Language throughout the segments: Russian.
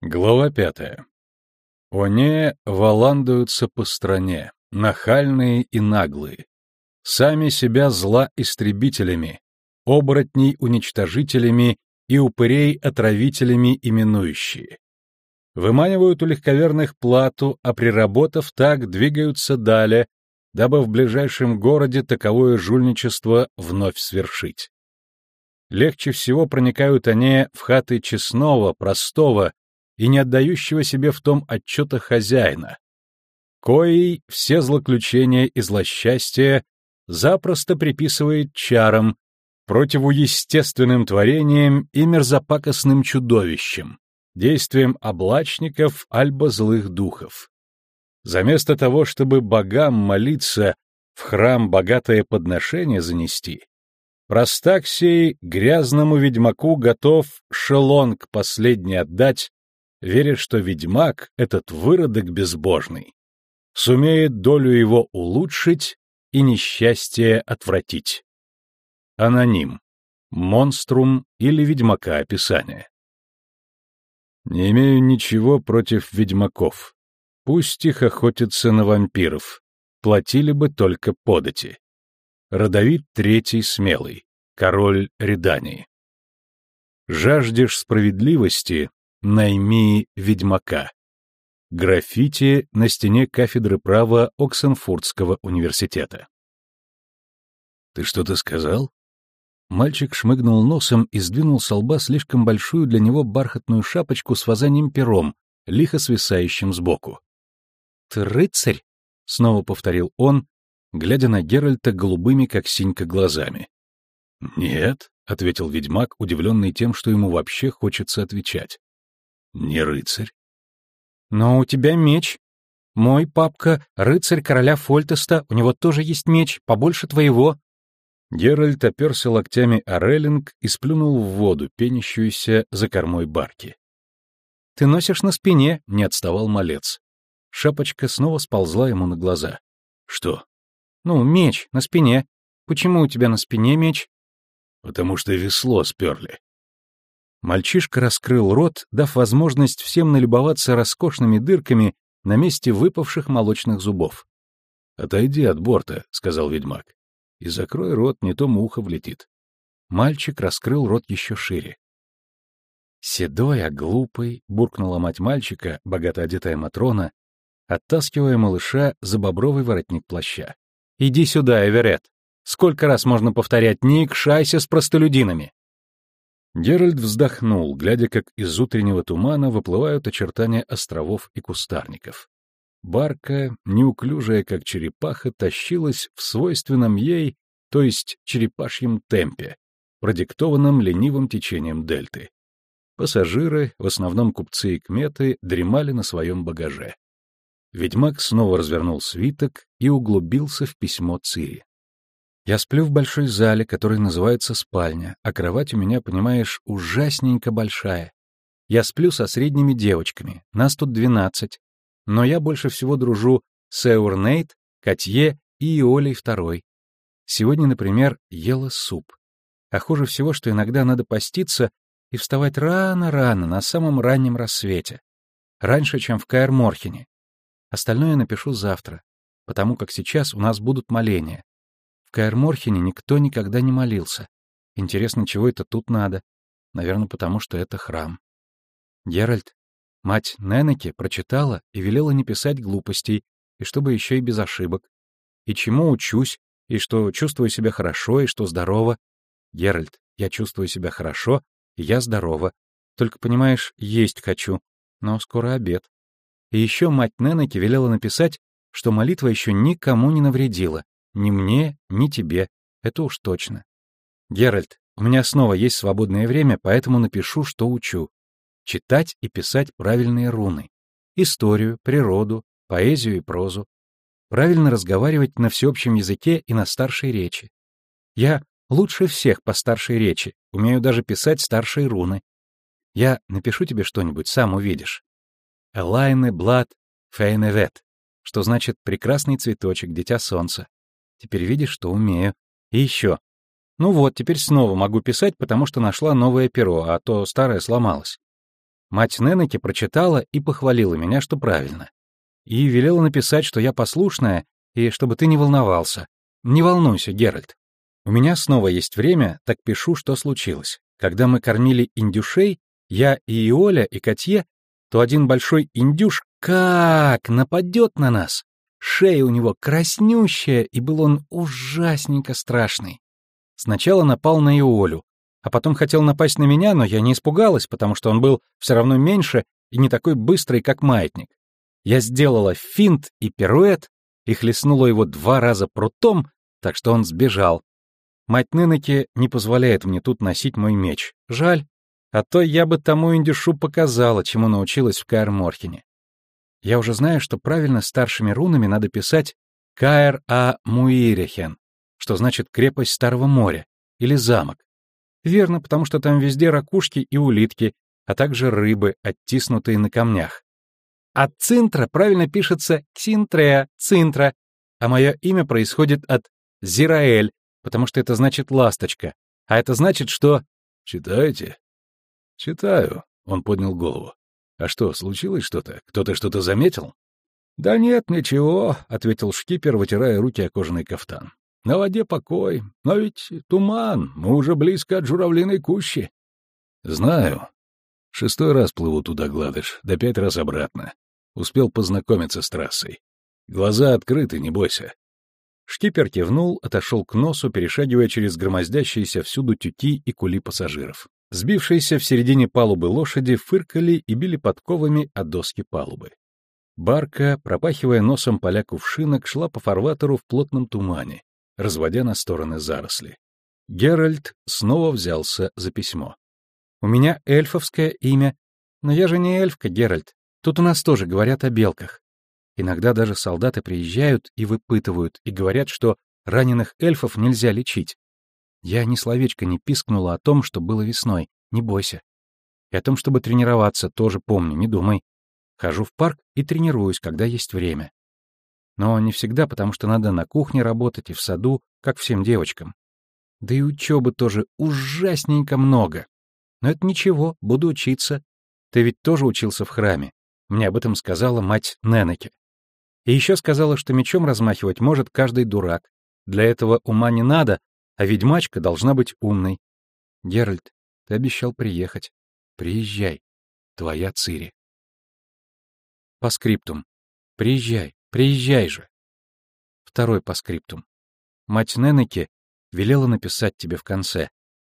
Глава пятая. Они валандуются по стране, нахальные и наглые, сами себя зла истребителями, оборотней уничтожителями и упырей отравителями именующие. Выманивают у легковерных плату, а приработав так, двигаются далее, дабы в ближайшем городе таковое жульничество вновь свершить. Легче всего проникают они в хаты честного, простого, и не отдающего себе в том отчета хозяина, коей все злоключения и злосчастья запросто приписывает чарам, противоестественным творениям и мерзопакостным чудовищам, действием облачников альбо злых духов. Заместо того, чтобы богам молиться, в храм богатое подношение занести, простак сей грязному ведьмаку готов шелонг последний отдать верит, что ведьмак, этот выродок безбожный, сумеет долю его улучшить и несчастье отвратить. Аноним. Монструм или ведьмака описание. Не имею ничего против ведьмаков. Пусть их охотятся на вампиров. Платили бы только подати. Родовид Третий Смелый, король Редании. Жаждешь справедливости, Найми ведьмака. Граффити на стене кафедры права Оксенфурдского университета. «Ты что-то сказал?» Мальчик шмыгнул носом и сдвинул с лба слишком большую для него бархатную шапочку с вазанием пером, лихо свисающим сбоку. «Ты рыцарь?» — снова повторил он, глядя на Геральта голубыми, как синька, глазами. «Нет», — ответил ведьмак, удивленный тем, что ему вообще хочется отвечать. Не рыцарь. Но у тебя меч. Мой папка — рыцарь короля Фольтеста, у него тоже есть меч, побольше твоего. Геральт оперся локтями о реллинг и сплюнул в воду, пенящуюся за кормой барки. «Ты носишь на спине», — не отставал малец. Шапочка снова сползла ему на глаза. «Что?» «Ну, меч на спине. Почему у тебя на спине меч?» «Потому что весло сперли. Мальчишка раскрыл рот, дав возможность всем налюбоваться роскошными дырками на месте выпавших молочных зубов. «Отойди от борта», — сказал ведьмак, — «и закрой рот, не то муха влетит». Мальчик раскрыл рот еще шире. «Седой, а глупый», — буркнула мать мальчика, богато одетая Матрона, оттаскивая малыша за бобровый воротник плаща. «Иди сюда, Эверет. Сколько раз можно повторять, не икшайся с простолюдинами?» Геральт вздохнул, глядя, как из утреннего тумана выплывают очертания островов и кустарников. Барка, неуклюжая как черепаха, тащилась в свойственном ей, то есть черепашьем темпе, продиктованном ленивым течением дельты. Пассажиры, в основном купцы и кметы, дремали на своем багаже. Ведьмак снова развернул свиток и углубился в письмо Цири. Я сплю в большой зале, который называется спальня, а кровать у меня, понимаешь, ужасненько большая. Я сплю со средними девочками, нас тут двенадцать. Но я больше всего дружу с Эурнейт, Катье и Иолей второй. Сегодня, например, ела суп. А хуже всего, что иногда надо поститься и вставать рано-рано, на самом раннем рассвете. Раньше, чем в Каэр-Морхене. Остальное напишу завтра, потому как сейчас у нас будут моления. В Каэр-Морхене никто никогда не молился. Интересно, чего это тут надо? Наверное, потому что это храм. Геральт, мать Ненеки, прочитала и велела не писать глупостей, и чтобы еще и без ошибок. И чему учусь, и что чувствую себя хорошо, и что здорово. Геральт, я чувствую себя хорошо, и я здорова. Только, понимаешь, есть хочу, но скоро обед. И еще мать Ненеки велела написать, что молитва еще никому не навредила, ни мне, ни тебе. Это уж точно. Геральт, у меня снова есть свободное время, поэтому напишу, что учу. Читать и писать правильные руны. Историю, природу, поэзию и прозу. Правильно разговаривать на всеобщем языке и на старшей речи. Я лучше всех по старшей речи, умею даже писать старшие руны. Я напишу тебе что-нибудь, сам увидишь. Элайны Блад Фейневет, что значит «прекрасный цветочек, дитя солнца». Теперь видишь, что умею. И еще. Ну вот, теперь снова могу писать, потому что нашла новое перо, а то старое сломалось. Мать Ненеки прочитала и похвалила меня, что правильно. И велела написать, что я послушная, и чтобы ты не волновался. Не волнуйся, Геральт. У меня снова есть время, так пишу, что случилось. Когда мы кормили индюшей, я и Иоля, и Котье, то один большой индюш как нападет на нас. Шея у него краснющая, и был он ужасненько страшный. Сначала напал на Иолю, а потом хотел напасть на меня, но я не испугалась, потому что он был все равно меньше и не такой быстрый, как маятник. Я сделала финт и пируэт, и хлестнула его два раза прутом, так что он сбежал. Мать Нынеки не позволяет мне тут носить мой меч. Жаль, а то я бы тому индюшу показала, чему научилась в Каэр-Морхене. Я уже знаю, что правильно старшими рунами надо писать Каэр-А Муирехен, что значит крепость Старого моря, или замок. Верно, потому что там везде ракушки и улитки, а также рыбы, оттиснутые на камнях. А цинтра правильно пишется Ксинтрея, цинтра, а мое имя происходит от Зираэль, потому что это значит ласточка, а это значит, что... Читаете? Читаю, он поднял голову. А что, случилось что-то? Кто-то что-то заметил? Да нет, ничего, ответил шкипер, вытирая руки о кожаный кафтан. На воде покой, но ведь туман, мы уже близко от журавлиной кущи. Знаю. Шестой раз плыву туда, Гладыш, да пять раз обратно. Успел познакомиться с трассой. Глаза открыты, не бойся. Шкипер кивнул, отошел к носу, перешагивая через громоздящиеся всюду тюки и кули пассажиров. Сбившиеся в середине палубы лошади фыркали и били подковами о доски палубы. Барка, пропахивая носом поля кувшинок, шла по фарватеру в плотном тумане, разводя на стороны заросли. Геральт снова взялся за письмо. «У меня эльфовское имя, но я же не эльфка, Геральт. Тут у нас тоже говорят о белках. Иногда даже солдаты приезжают и выпытывают, и говорят, что раненых эльфов нельзя лечить. Я ни словечко не пискнула о том, что было весной, не бойся. И о том, чтобы тренироваться, тоже помню, не думай. Хожу в парк и тренируюсь, когда есть время. Но не всегда, потому что надо на кухне работать и в саду, как всем девочкам. Да и учебы тоже ужасненько много. Но это ничего, буду учиться. Ты ведь тоже учился в храме. Мне об этом сказала мать Ненеке. И еще сказала, что мечом размахивать может каждый дурак. Для этого ума не надо, а ведьмачка должна быть умной. Геральт, ты обещал приехать. Приезжай. Твоя Цири. По скриптум. Приезжай, приезжай же. Второй по скриптум. Мать Ненеке велела написать тебе в конце.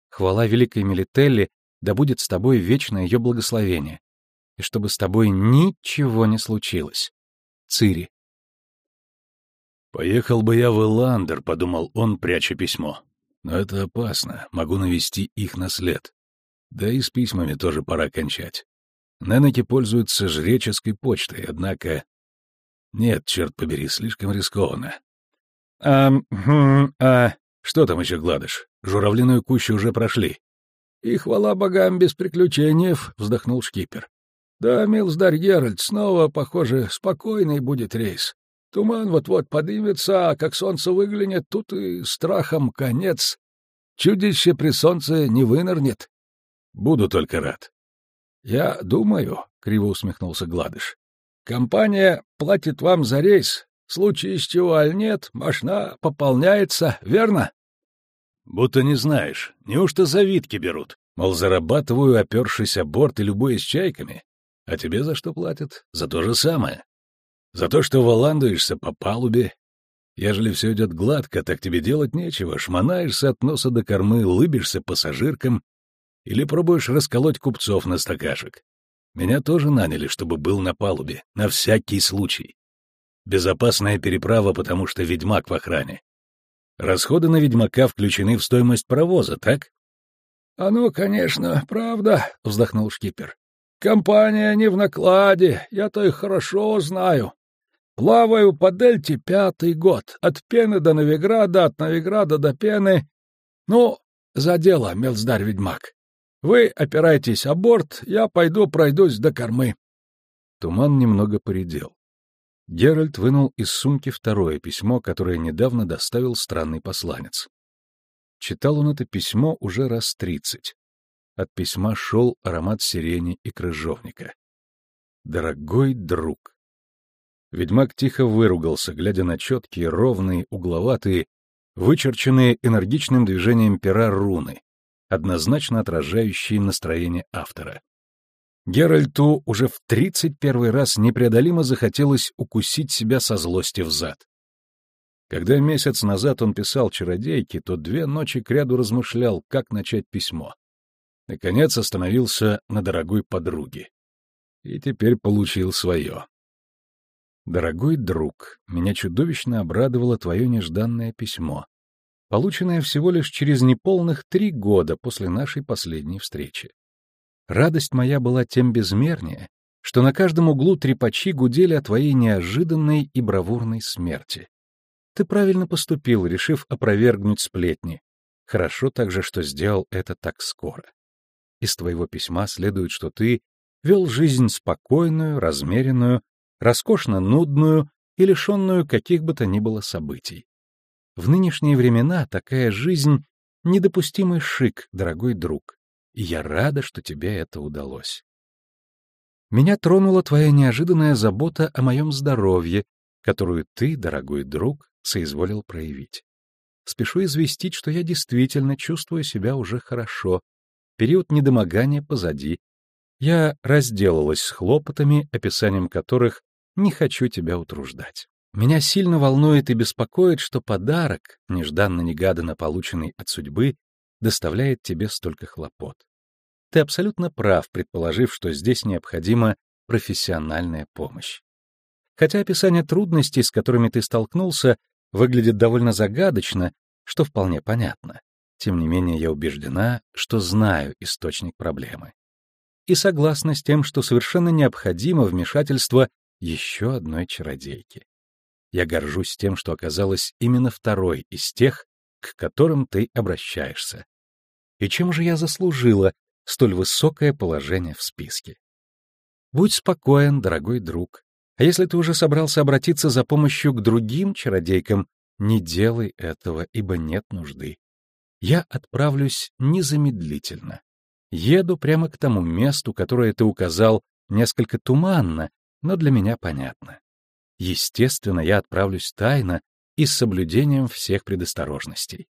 Хвала великой Мелителли, да будет с тобой вечно ее благословение. И чтобы с тобой ничего не случилось. Цири. «Поехал бы я в Эландер», — подумал он, пряча письмо. «Но это опасно, могу навести их на след. Да и с письмами тоже пора кончать. Ненеки пользуются жреческой почтой, однако... Нет, черт побери, слишком рискованно. А, хм, а... Что там еще гладыш? Журавлиную кущу уже прошли. И хвала богам без приключений, вздохнул шкипер. Да, милздарь Геральт, снова, похоже, спокойный будет рейс. Туман вот-вот поднимется, а как солнце выглянет, тут и страхом конец. Чудище при солнце не вынырнет. Буду только рад. Я думаю, — криво усмехнулся Гладыш, — компания платит вам за рейс. Случай с чего аль нет, машина пополняется, верно? Будто не знаешь. Неужто завидки берут? Мол, зарабатываю, опершись о борт и любуясь чайками. А тебе за что платят? За то же самое. За то, что валандуешься по палубе. Ежели все идет гладко, так тебе делать нечего, шмонаешься от носа до кормы, лыбишься пассажиркам или пробуешь расколоть купцов на стакашек. Меня тоже наняли, чтобы был на палубе, на всякий случай. Безопасная переправа, потому что ведьмак в охране. Расходы на ведьмака включены в стоимость провоза, так? — Оно, конечно, правда, — вздохнул шкипер. — Компания не в накладе, я-то их хорошо знаю. Плаваю по дельте пятый год, от Пены до Новиграда, от Новиграда до Пены. Ну, за дело, мелздарь-ведьмак. Вы опирайтесь о борт, я пойду пройдусь до кормы. Туман немного поредел. Геральт вынул из сумки второе письмо, которое недавно доставил странный посланец. Читал он это письмо уже раз тридцать. От письма шел аромат сирени и крыжовника. «Дорогой друг!» Ведьмак тихо выругался, глядя на четкие, ровные, угловатые, вычерченные энергичным движением пера руны, однозначно отражающие настроение автора. Геральту уже в тридцать первый раз непреодолимо захотелось укусить себя со злости в зад. Когда месяц назад он писал чародейке, то две ночи кряду размышлял, как начать письмо. Наконец остановился на дорогой подруге. И теперь получил свое. «Дорогой друг, меня чудовищно обрадовало твое нежданное письмо, полученное всего лишь через неполных три года после нашей последней встречи. Радость моя была тем безмернее, что на каждом углу трепачи гудели о твоей неожиданной и бравурной смерти. Ты правильно поступил, решив опровергнуть сплетни. Хорошо также, что сделал это так скоро. Из твоего письма следует, что ты вел жизнь спокойную, размеренную, роскошно нудную и лишенную каких бы то ни было событий. В нынешние времена такая жизнь — недопустимый шик, дорогой друг, и я рада, что тебе это удалось. Меня тронула твоя неожиданная забота о моем здоровье, которую ты, дорогой друг, соизволил проявить. Спешу известить, что я действительно чувствую себя уже хорошо. Период недомогания позади. Я разделалась с хлопотами, описанием которых не хочу тебя утруждать. Меня сильно волнует и беспокоит, что подарок, нежданно-негаданно полученный от судьбы, доставляет тебе столько хлопот. Ты абсолютно прав, предположив, что здесь необходима профессиональная помощь. Хотя описание трудностей, с которыми ты столкнулся, выглядит довольно загадочно, что вполне понятно. Тем не менее, я убеждена, что знаю источник проблемы. И согласна с тем, что совершенно необходимо вмешательство еще одной чародейки. Я горжусь тем, что оказалась именно второй из тех, к которым ты обращаешься. И чем же я заслужила столь высокое положение в списке? Будь спокоен, дорогой друг. А если ты уже собрался обратиться за помощью к другим чародейкам, не делай этого, ибо нет нужды. Я отправлюсь незамедлительно. Еду прямо к тому месту, которое ты указал несколько туманно, но для меня понятно. Естественно, я отправлюсь тайно и с соблюдением всех предосторожностей.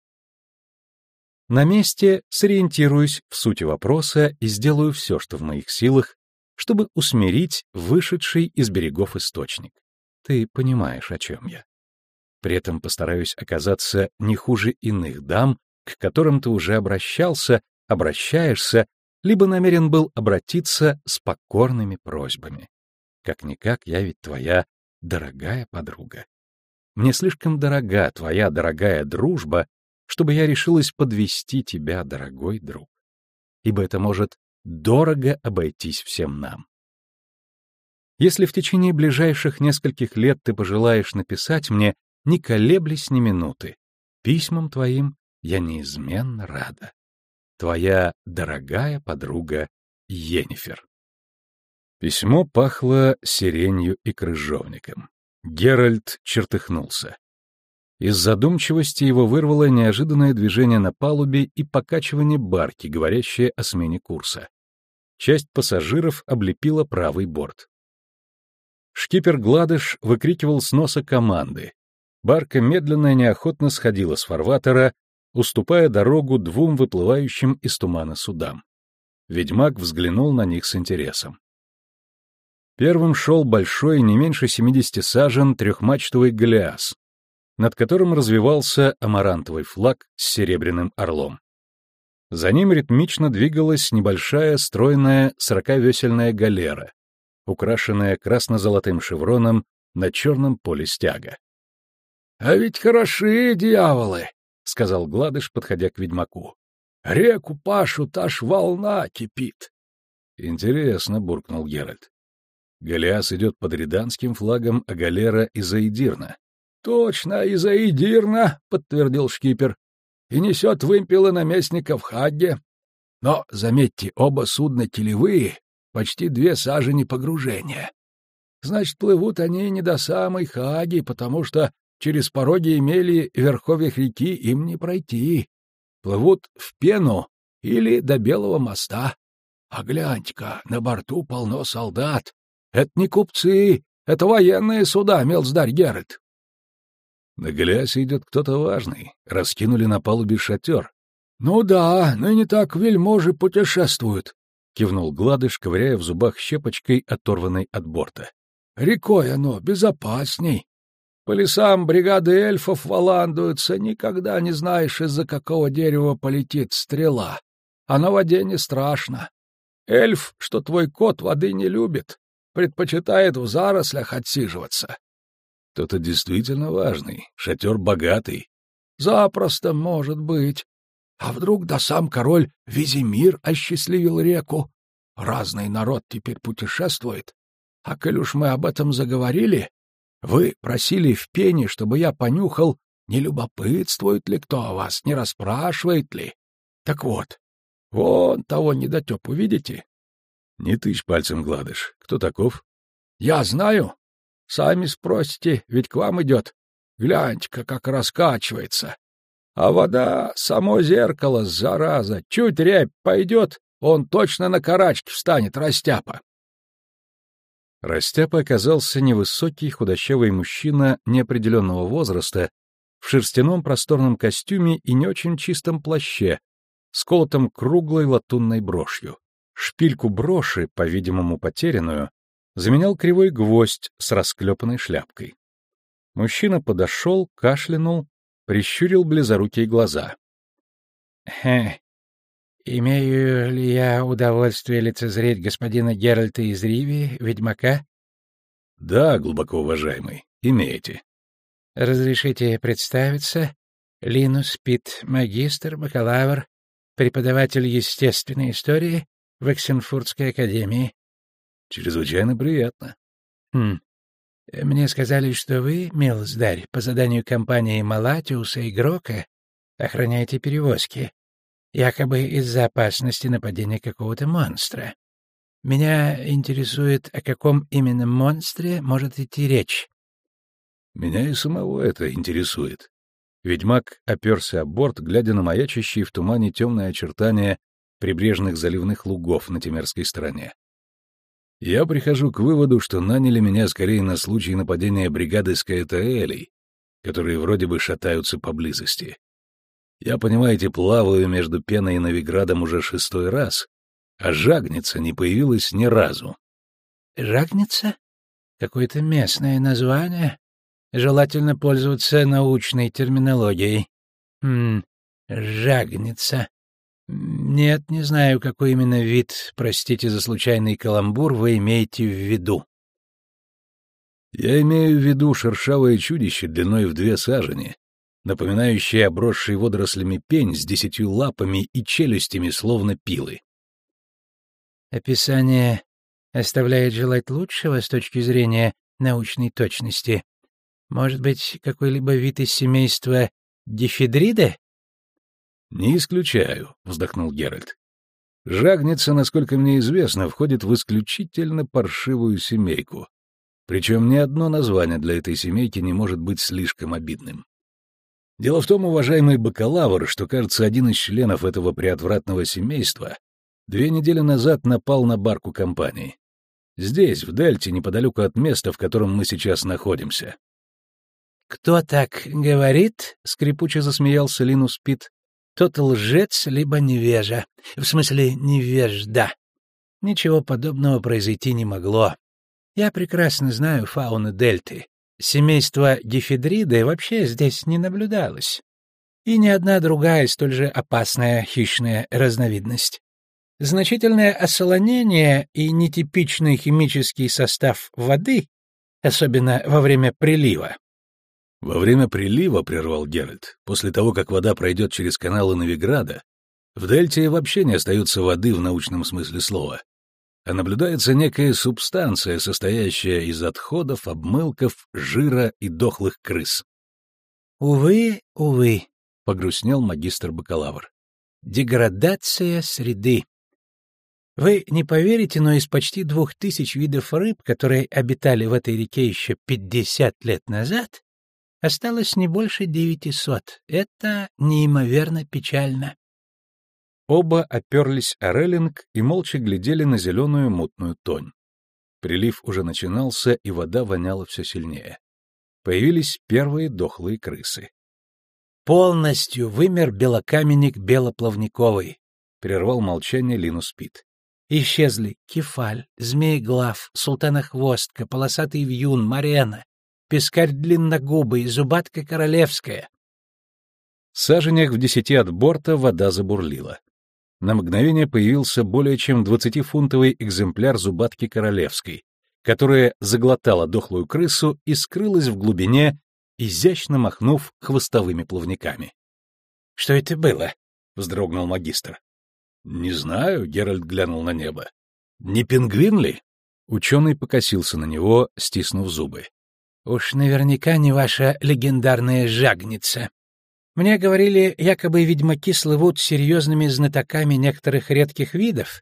На месте сориентируюсь в сути вопроса и сделаю все, что в моих силах, чтобы усмирить вышедший из берегов источник. Ты понимаешь, о чем я. При этом постараюсь оказаться не хуже иных дам, к которым ты уже обращался, обращаешься, либо намерен был обратиться с покорными просьбами. Как-никак я ведь твоя дорогая подруга. Мне слишком дорога твоя дорогая дружба, чтобы я решилась подвести тебя, дорогой друг. Ибо это может дорого обойтись всем нам. Если в течение ближайших нескольких лет ты пожелаешь написать мне, не колеблясь ни минуты, письмам твоим я неизменно рада. Твоя дорогая подруга Енифер. Письмо пахло сиренью и крыжовником. Геральт чертыхнулся. Из задумчивости его вырвало неожиданное движение на палубе и покачивание барки, говорящее о смене курса. Часть пассажиров облепила правый борт. Шкипер Гладыш выкрикивал с носа команды. Барка медленно и неохотно сходила с фарватера, уступая дорогу двум выплывающим из тумана судам. Ведьмак взглянул на них с интересом. Первым шел большой, не меньше 70 сажен, трехмачтовый галеас, над которым развивался амарантовый флаг с серебряным орлом. За ним ритмично двигалась небольшая, стройная, сороковесельная галера, украшенная красно-золотым шевроном на черном поле стяга. — А ведь хороши дьяволы, — сказал Гладыш, подходя к ведьмаку. — Реку пашут, аж волна кипит. — Интересно, — буркнул Геральт. Голиас идет под риданским флагом, а галера — Эдирна. — Точно, из-за Эдирна, — подтвердил шкипер, — и несет вымпелы наместника в Хагге. Но, заметьте, оба судна телевые, почти две сажени погружения. Значит, плывут они не до самой Хаги, потому что через пороги имели верховьях реки им не пройти. Плывут в пену или до Белого моста. А гляньте-ка, на борту полно солдат. Это не купцы, это военные суда, мелздарь Геррит. На Голиасе идет кто-то важный. Раскинули на палубе шатер. — Ну да, ныне так вельможи путешествуют, — кивнул Гладыш, ковыряя в зубах щепочкой, оторванной от борта. — Рекой оно безопасней. По лесам бригады эльфов валандуются, никогда не знаешь, из-за какого дерева полетит стрела. А на воде не страшно. Эльф, что твой кот воды не любит, предпочитает в зарослях отсиживаться. Кто-то действительно важный, шатер богатый. Запросто, может быть. А вдруг да сам король Визимир осчастливил реку? Разный народ теперь путешествует. А коль уж мы об этом заговорили, вы просили в пене, чтобы я понюхал, не любопытствует ли кто о вас, не расспрашивает ли. Так вот, Вон того недотепу, видите? Не тычь пальцем гладыш. Кто таков? Я знаю. Сами спросите, ведь к вам идет. Гляньте-ка, как раскачивается. А вода — само зеркало, зараза. Чуть рябь пойдет, он точно на карачке встанет, растяпа. Растяпа оказался невысокий худощавый мужчина неопределенного возраста в шерстяном просторном костюме и не очень чистом плаще, сколотом круглой латунной брошью. Шпильку броши, по-видимому потерянную, заменял кривой гвоздь с расклепанной шляпкой. Мужчина подошел, кашлянул, прищурил близорукие глаза. «Хе, имею ли я удовольствие лицезреть господина Геральта из Риви, ведьмака?» «Да, глубоко уважаемый, имеете». «Разрешите представиться? Линус Пит, магистр, бакалавр, преподаватель естественной истории в Эксенфуртской академии. — Чрезвычайно приятно. — Хм. Мне сказали, что вы, милздарь, по заданию компании Малатиуса и Грока охраняете перевозки, якобы из-за опасности нападения какого-то монстра. Меня интересует, о каком именно монстре может идти речь. — Меня и самого это интересует. Ведьмак оперся о борт, глядя на маячащие в тумане темные очертания прибрежных заливных лугов на Темерской стороне. Я прихожу к выводу, что наняли меня скорее на случай нападения бригады Скаэтаэлей, которые вроде бы шатаются поблизости. Я, понимаете, плаваю между Пеной и Новиградом уже шестой раз, а жагница не появилась ни разу. Жагница? Какое-то местное название? Желательно пользоваться научной терминологией. Хм, жагница. Нет, не знаю, какой именно вид, простите за случайный каламбур, вы имеете в виду. Я имею в виду шершавое чудище длиной в две сажени, напоминающее обросший водорослями пень с десятью лапами и челюстями, словно пилы. Описание оставляет желать лучшего с точки зрения научной точности. Может быть, какой-либо вид из семейства дифидрида? Не исключаю, вздохнул Геральт. Жагница, насколько мне известно, входит в исключительно паршивую семейку. Причем ни одно название для этой семейки не может быть слишком обидным. Дело в том, уважаемый бакалавр, что, кажется, один из членов этого приотвратного семейства две недели назад напал на барку компании. Здесь, в Дельте, неподалеку от места, в котором мы сейчас находимся. «Кто так говорит?» — скрипуче засмеялся Линус Пит. «Тот лжец, либо невежа. В смысле, невежда. Ничего подобного произойти не могло. Я прекрасно знаю фауну Дельты. Семейство Дифидриды вообще здесь не наблюдалось. И ни одна другая столь же опасная хищная разновидность. Значительное осолонение и нетипичный химический состав воды, особенно во время прилива, во время прилива, прервал Геральт, после того, как вода пройдет через каналы Новиграда, в дельте вообще не остается воды в научном смысле слова, а наблюдается некая субстанция, состоящая из отходов, обмылков, жира и дохлых крыс. «Увы, увы», — погрустнел магистр-бакалавр. «Деградация среды. Вы не поверите, но из почти двух тысяч видов рыб, которые обитали в этой реке еще пятьдесят лет назад, Осталось не больше девятисот. Это неимоверно печально. Оба оперлись о реллинг и молча глядели на зеленую мутную тонь. Прилив уже начинался, и вода воняла все сильнее. Появились первые дохлые крысы. «Полностью вымер белокаменник белоплавниковый», — прервал молчание Линус Пит. «Исчезли кефаль, змееглав, султанохвостка, полосатый вьюн, марена, пескарь длинногубый, зубатка королевская». Саженях в десяти от борта вода забурлила. На мгновение появился более чем двадцатифунтовый экземпляр зубатки королевской, которая заглотала дохлую крысу и скрылась в глубине, изящно махнув хвостовыми плавниками. — Что это было? — вздрогнул магистр. — Не знаю, — Геральт глянул на небо. — Не пингвин ли? Ученый покосился на него, стиснув зубы. — Уж наверняка не ваша легендарная жагница. Мне говорили, якобы ведьмаки слывут серьезными знатоками некоторых редких видов,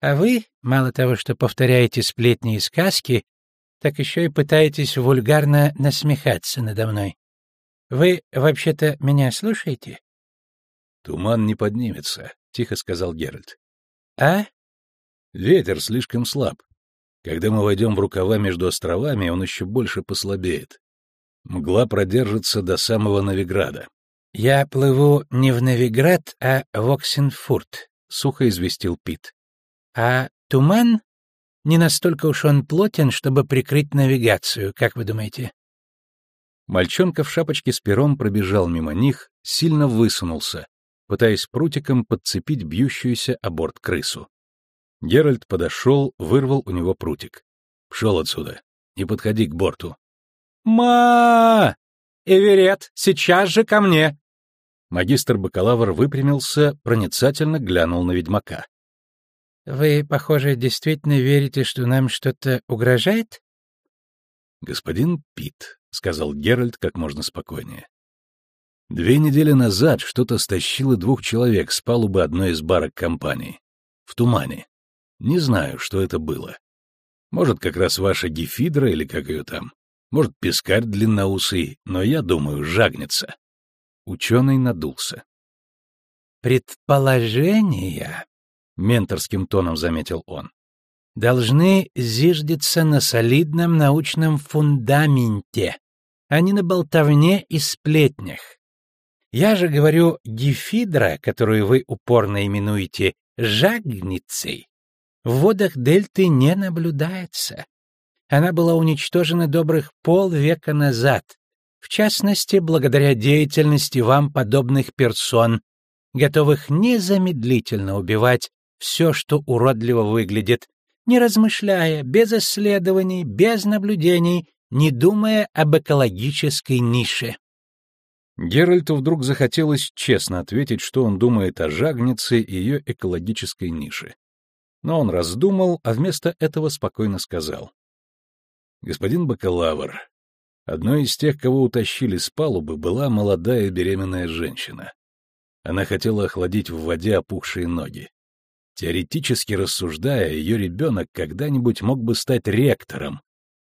а вы, мало того, что повторяете сплетни и сказки, так еще и пытаетесь вульгарно насмехаться надо мной. Вы вообще-то меня слушаете? Туман не поднимется, тихо сказал Геральт. А? Ветер слишком слаб. Когда мы войдем в рукава между островами, он еще больше послабеет. Мгла продержится до самого Новиграда. «Я плыву не в Новиград, а в Оксенфурт», — сухо известил Пит. «А туман? Не настолько уж он плотен, чтобы прикрыть навигацию, как вы думаете?» Мальчонка в шапочке с пером пробежал мимо них, сильно высунулся, пытаясь прутиком подцепить бьющуюся о борт крысу. Геральт подошел, вырвал у него прутик. «Пшел отсюда. Не подходи к борту». «Ма! Эверет, сейчас же ко мне!» Магистр бакалавр выпрямился, проницательно глянул на ведьмака. — Вы, похоже, действительно верите, что нам что-то угрожает? — Господин Пит, — сказал Геральт как можно спокойнее. Две недели назад что-то стащило двух человек с палубы одной из барок компании. В тумане. Не знаю, что это было. Может, как раз ваша гефидра или как ее там. Может, пескарь длинноусый, но я думаю, жагнется. Ученый надулся. «Предположения», — менторским тоном заметил он, — «должны зиждиться на солидном научном фундаменте, а не на болтовне и сплетнях. Я же говорю, гефидра, которую вы упорно именуете жагницей, в водах дельты не наблюдается. Она была уничтожена добрых полвека назад, в частности, благодаря деятельности вам подобных персон, готовых незамедлительно убивать все, что уродливо выглядит, не размышляя, без исследований, без наблюдений, не думая об экологической нише. Геральту вдруг захотелось честно ответить, что он думает о жагнице и ее экологической нише. Но он раздумал, а вместо этого спокойно сказал. «Господин бакалавр, Одной из тех, кого утащили с палубы, была молодая беременная женщина. Она хотела охладить в воде опухшие ноги. Теоретически рассуждая, ее ребенок когда-нибудь мог бы стать ректором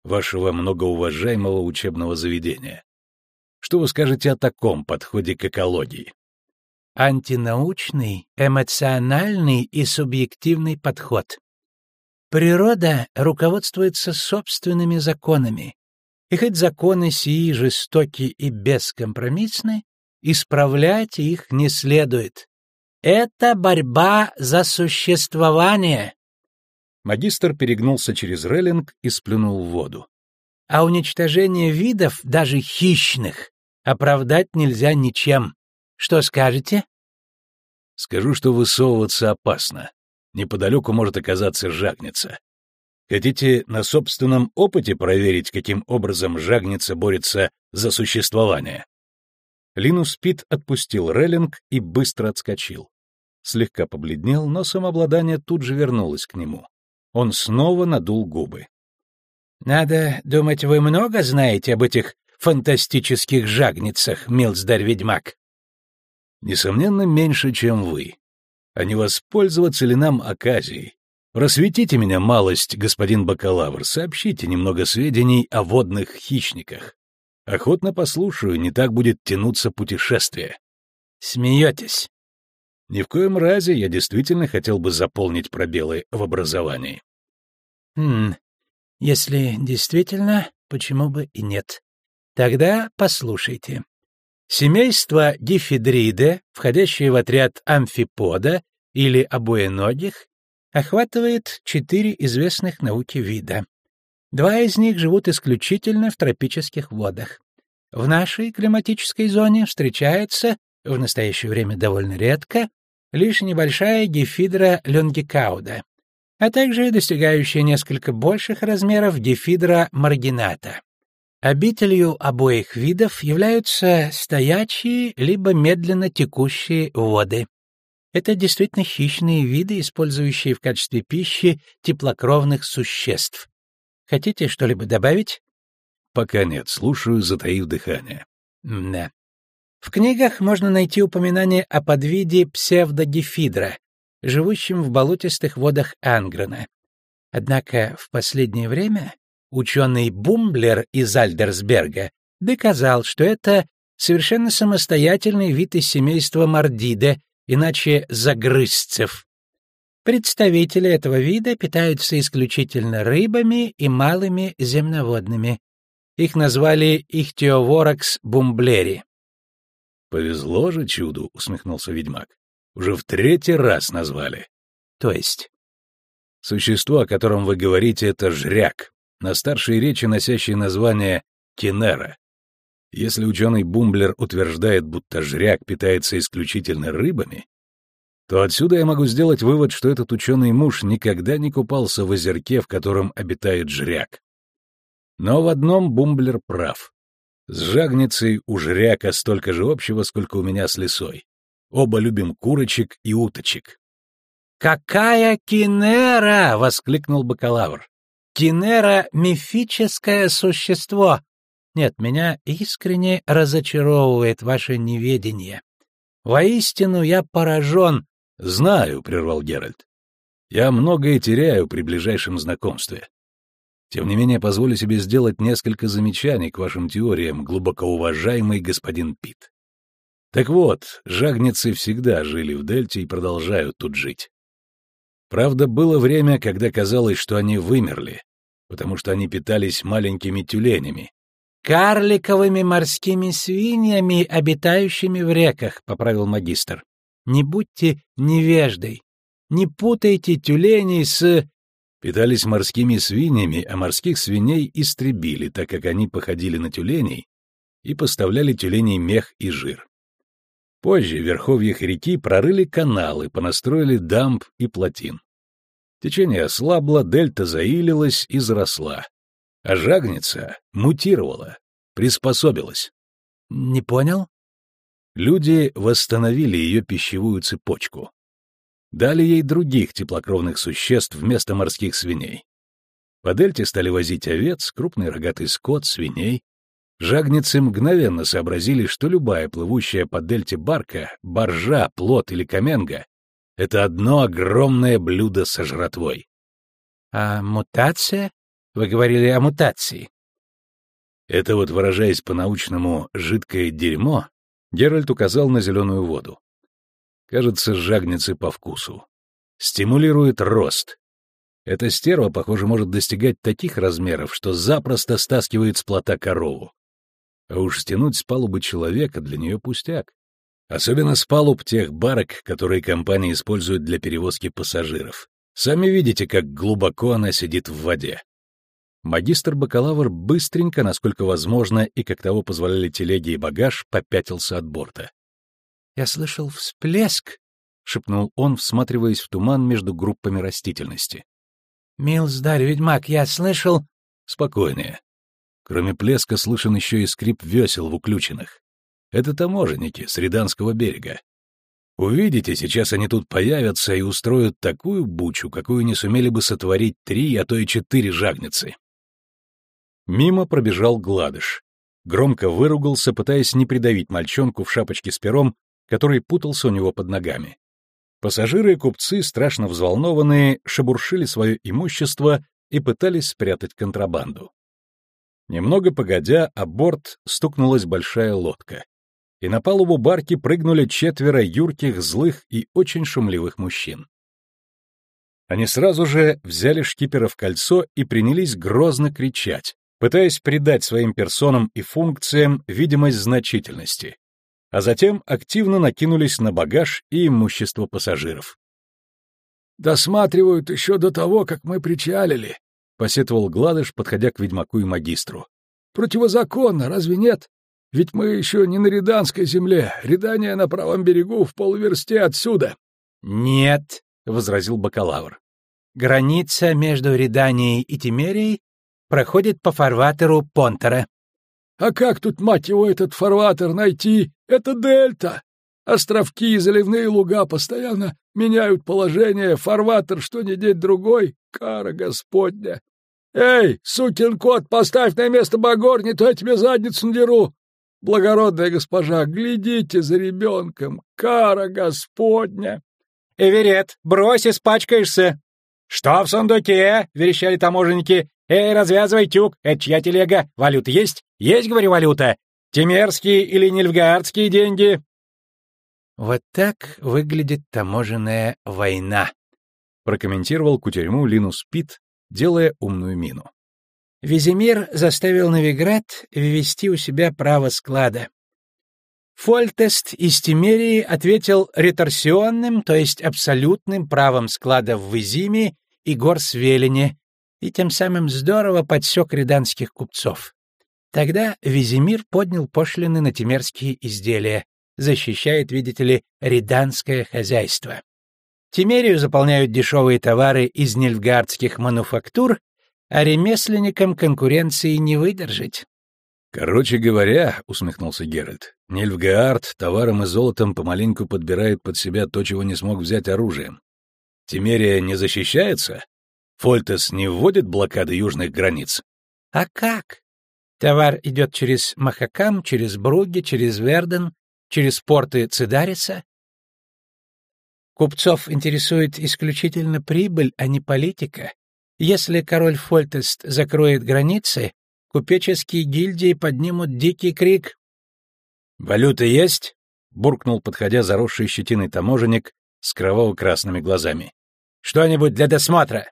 вашего многоуважаемого учебного заведения. Что вы скажете о таком подходе к экологии? Антинаучный, эмоциональный и субъективный подход. Природа руководствуется собственными законами, и хоть законы сии жестоки и бескомпромиссны, исправлять их не следует. Это борьба за существование. Магистр перегнулся через рейлинг и сплюнул в воду. А уничтожение видов, даже хищных, оправдать нельзя ничем. Что скажете? Скажу, что высовываться опасно. Неподалеку может оказаться жагница. Хотите на собственном опыте проверить, каким образом жагница борется за существование? Линус Пит отпустил Реллинг и быстро отскочил. Слегка побледнел, но самообладание тут же вернулось к нему. Он снова надул губы. «Надо думать, вы много знаете об этих фантастических жагницах, милздарь-ведьмак?» «Несомненно, меньше, чем вы. А не воспользоваться ли нам оказией? Просветите меня малость, господин бакалавр, сообщите немного сведений о водных хищниках. Охотно послушаю, не так будет тянуться путешествие. Смеетесь? Ни в коем разе я действительно хотел бы заполнить пробелы в образовании. Хм, если действительно, почему бы и нет? Тогда послушайте. Семейство Дифидриде, входящее в отряд амфипода или обоеногих, охватывает четыре известных науки вида. Два из них живут исключительно в тропических водах. В нашей климатической зоне встречается, в настоящее время довольно редко, лишь небольшая гефидра лонгикауда, а также достигающая несколько больших размеров гефидра маргината. Обителью обоих видов являются стоячие либо медленно текущие воды. Это действительно хищные виды, использующие в качестве пищи теплокровных существ. Хотите что-либо добавить? Пока нет, слушаю, затаив дыхание. Да. В книгах можно найти упоминание о подвиде псевдогефидра, живущем в болотистых водах Ангрена. Однако в последнее время ученый Бумблер из Альдерсберга доказал, что это совершенно самостоятельный вид из семейства мордиде, иначе загрызцев. Представители этого вида питаются исключительно рыбами и малыми земноводными. Их назвали Ихтиоворакс бумблери. «Повезло же чуду», — усмехнулся ведьмак. «Уже в третий раз назвали». «То есть?» «Существо, о котором вы говорите, — это жряк, на старшей речи носящий название кинера. Если ученый Бумблер утверждает, будто жряк питается исключительно рыбами, то отсюда я могу сделать вывод, что этот ученый муж никогда не купался в озерке, в котором обитает жряк. Но в одном Бумблер прав. С жагницей у жряка столько же общего, сколько у меня с лисой. Оба любим курочек и уточек. «Какая кинера!» — воскликнул бакалавр. «Кинера — мифическое существо. Нет, меня искренне разочаровывает ваше неведение. Воистину я поражен». «Знаю», — прервал Геральт. «Я многое теряю при ближайшем знакомстве. Тем не менее, позволю себе сделать несколько замечаний к вашим теориям, глубоко уважаемый господин Пит. Так вот, жагницы всегда жили в Дельте и продолжают тут жить. Правда, было время, когда казалось, что они вымерли, потому что они питались маленькими тюленями. «Карликовыми морскими свиньями, обитающими в реках», — поправил магистр. «Не будьте невеждой. Не путайте тюленей с...» питались морскими свиньями, а морских свиней истребили, так как они походили на тюленей и поставляли тюленей мех и жир. Позже в верховьях реки прорыли каналы, понастроили дамб и плотин. Течение ослабло, дельта заилилась и заросла. А жагница мутировала, приспособилась. Не понял? Люди восстановили ее пищевую цепочку дали ей других теплокровных существ вместо морских свиней. По дельте стали возить овец, крупный рогатый скот, свиней. Жагницы мгновенно сообразили, что любая плывущая по дельте барка, баржа, плот или каменга — это одно огромное блюдо со жратвой. А мутация? Вы говорили о мутации. Это вот, выражаясь по-научному, жидкое дерьмо, Геральт указал на зеленую воду. Кажется, жагницы по вкусу. Стимулирует рост. Эта стерва, похоже, может достигать таких размеров, что запросто стаскивает с плота корову. А уж стянуть с палубы человека для нее пустяк. Особенно с палуб тех барок, которые компания использует для перевозки пассажиров. Сами видите, как глубоко она сидит в воде. Магистр-бакалавр быстренько, насколько возможно, и как того позволяли телеги и багаж, попятился от борта. Я слышал всплеск, — шепнул он, всматриваясь в туман между группами растительности. — Милздарь, ведьмак, я слышал... — Спокойнее. Кроме плеска слышен еще и скрип весел в уключенных. Это таможенники с Риданского берега. Увидите, сейчас они тут появятся и устроят такую бучу, какую не сумели бы сотворить три, а то и четыре жагницы. Мимо пробежал Гладыш. Громко выругался, пытаясь не придавить мальчонку в шапочке с пером, который путался у него под ногами. Пассажиры и купцы, страшно взволнованные, шебуршили свое имущество и пытались спрятать контрабанду. Немного погодя, о борт стукнулась большая лодка. И на палубу барки прыгнули четверо юрких, злых и очень шумливых мужчин. Они сразу же взяли шкипера в кольцо и принялись грозно кричать, пытаясь придать своим персонам и функциям видимость значительности, а затем активно накинулись на багаж и имущество пассажиров. «Досматривают еще до того, как мы причалили», — посетовал Гладыш, подходя к ведьмаку и магистру. «Противозаконно, разве нет? Ведь мы еще не на Реданской земле. Редание на правом берегу в полуверсте отсюда». «Нет», — возразил бакалавр. «Граница между Реданией и Тимерией проходит по фарватеру Понтера». «А как тут, мать его, этот фарватер найти? Это дельта! Островки и заливные луга постоянно меняют положение, фарватер что ни день другой, кара господня. Эй, сукин кот, поставь на место багор, не то я тебе задницу надеру. Благородная госпожа, глядите за ребенком, кара господня. Эверет, брось, испачкаешься. Что в сундуке? верещали таможенники. Эй, развязывай тюк, это чья телега? Валюта есть? Есть, говорю, валюта. Тимерские или нильфгаардские деньги? Вот так выглядит таможенная война, прокомментировал кутерьму Линус Пит, делая умную мину. Визимир заставил Новиград ввести у себя право склада. Фольтест из Тимерии ответил реторсионным, то есть абсолютным правом склада в Визиме и Горсвелине, и тем самым здорово подсек реданских купцов. Тогда Визимир поднял пошлины на тимерские изделия, защищает, видите ли, реданское хозяйство. Тимерию заполняют дешевые товары из нильфгардских мануфактур, а ремесленникам конкуренции не выдержать. «Короче говоря», — усмехнулся Геральт, — «Нильфгаард товаром и золотом помаленьку подбирает под себя то, чего не смог взять оружием. Тимерия не защищается? Фольтес не вводит блокады южных границ?» «А как? Товар идет через Махакам, через Бруги, через Верден, через порты Цидариса. Купцов интересует исключительно прибыль, а не политика. Если король Фольтест закроет границы, купеческие гильдии поднимут дикий крик. «Валюта есть?» — буркнул, подходя заросший щетиной таможенник с кроваво-красными глазами. «Что-нибудь для досмотра?»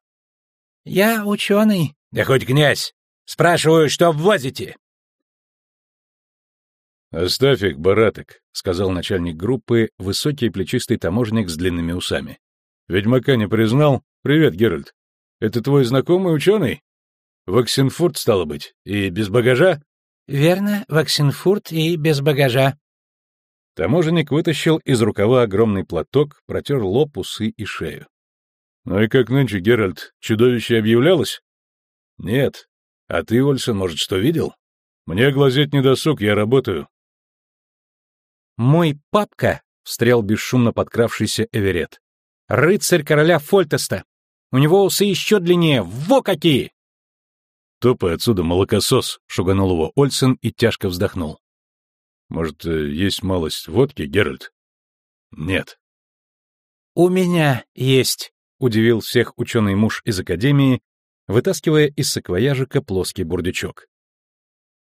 «Я ученый». «Да хоть князь! Спрашиваю, что ввозите?» «Оставь их, бараток», — сказал начальник группы, высокий плечистый таможенник с длинными усами. «Ведьмака не признал? Привет, Геральт. Это твой знакомый ученый? Ваксенфурт, стало быть, и без багажа?» «Верно, Ваксенфурт и без багажа». Таможенник вытащил из рукава огромный платок, протер лоб, усы и шею. «Ну и как нынче, Геральт, чудовище объявлялось?» «Нет. А ты, Ольсон, может, что видел?» «Мне глазеть не досуг, я работаю. «Мой папка», — встрял бесшумно подкравшийся Эверет, — «рыцарь короля Фольтеста. У него усы еще длиннее, во какие!» «Топай отсюда, молокосос!» — шуганул его Ольсен и тяжко вздохнул. «Может, э, есть малость водки, Геральт?» «Нет». «У меня есть», — удивил всех ученый муж из Академии, вытаскивая из саквояжика плоский бурдючок.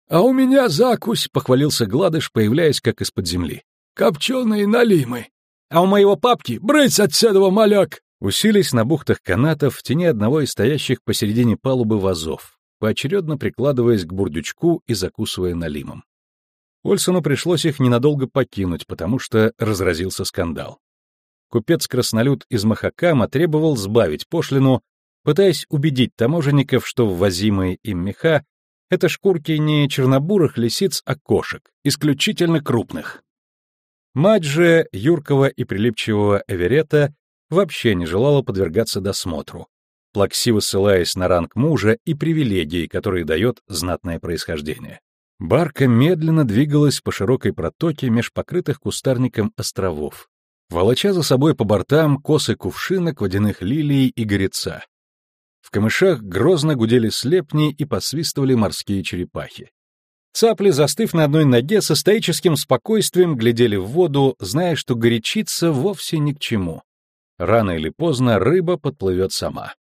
«А у меня закусь», — похвалился Гладыш, появляясь как из-под земли. «Копченые налимы. А у моего папки брысь отседова, маляк!» Уселись на бухтах канатов в тени одного из стоящих посередине палубы вазов, поочередно прикладываясь к бурдючку и закусывая налимом. Ольсону пришлось их ненадолго покинуть, потому что разразился скандал. Купец-краснолюд из Махакама требовал сбавить пошлину, пытаясь убедить таможенников, что ввозимые им меха это шкурки не чернобурых лисиц, а кошек, исключительно крупных. Мать же юркого и прилипчивого Эверета вообще не желала подвергаться досмотру, плаксиво ссылаясь на ранг мужа и привилегии, которые дает знатное происхождение. Барка медленно двигалась по широкой протоке меж покрытых кустарником островов, волоча за собой по бортам косы кувшинок, водяных лилий и гореца, в камышах грозно гудели слепни и посвистывали морские черепахи. Цапли, застыв на одной ноге, со стоическим спокойствием глядели в воду, зная, что горячиться вовсе ни к чему. Рано или поздно рыба подплывет сама.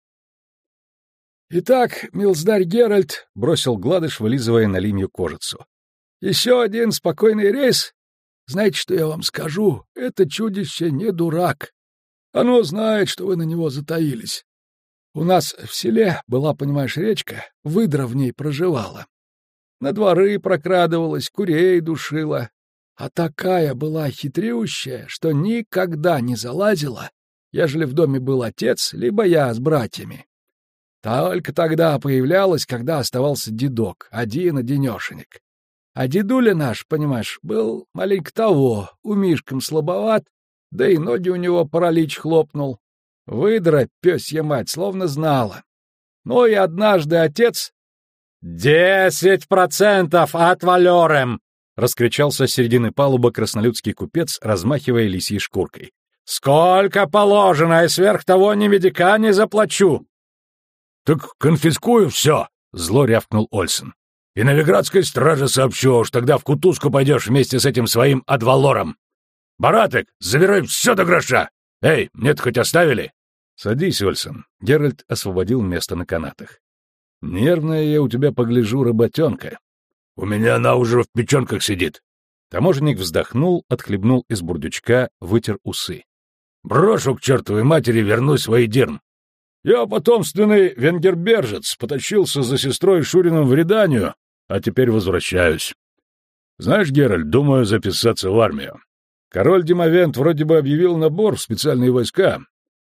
«Итак, милздарь Геральт», — бросил Гладыш, вылизывая на линию кожицу. «Еще один спокойный рейс. Знаете, что я вам скажу? Это чудище не дурак. Оно знает, что вы на него затаились. У нас в селе была, понимаешь, речка, выдра в ней проживала. На дворы прокрадывалась, курей душила. А такая была хитрющая, что никогда не залазила, ежели в доме был отец, либо я с братьями. Только тогда появлялась, когда оставался дедок, один-одинешенек. А дедуля наш, понимаешь, был маленько того, умишком слабоват, да и ноги у него паралич хлопнул. Выдра, пёсья мать, словно знала. Ну и однажды отец... «Десять процентов от валерем!» — раскричался с середины палубы краснолюдский купец, размахивая лисьей шкуркой. «Сколько положено, и сверх того ни медика не заплачу!» «Так конфискую все!» — зло рявкнул Ольсен. И Новиградской страже сообщу, уж тогда в кутузку пойдешь вместе с этим своим адвалором. Баратек, забирай все до гроша! Эй, нет хоть оставили?» «Садись, Ольсон». Геральт освободил место на канатах. «Нервная я у тебя, погляжу, работенка». «У меня она уже в печенках сидит». Таможенник вздохнул, отхлебнул из бурдючка, вытер усы. «Брошу к чертовой матери, вернусь в Айдирн. Я потомственный венгербержец, потащился за сестрой Шурином в Реданию, а теперь возвращаюсь. Знаешь, Геральт, думаю записаться в армию. Король Димовент вроде бы объявил набор в специальные войска.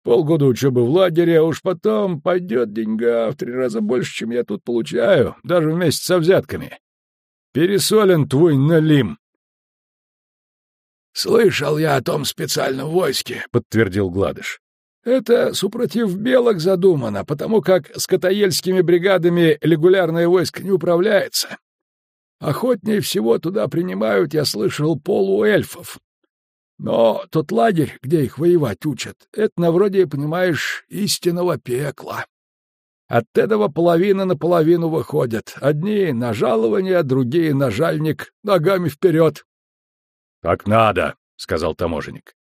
Полгода учебы в лагере, а уж потом пойдет деньга в три раза больше, чем я тут получаю, даже вместе со взятками. Пересолен твой налим. — Слышал я о том специальном войске, — подтвердил Гладыш. Это супротив белок задумано, потому как с катаельскими бригадами регулярное войско не управляется. Охотнее всего туда принимают, я слышал, полуэльфов. Но тот лагерь, где их воевать учат, это на вроде, понимаешь, истинного пекла. От этого половина на половину выходят. Одни на жалование, другие на жальник, ногами вперед. — Так надо, — сказал таможенник.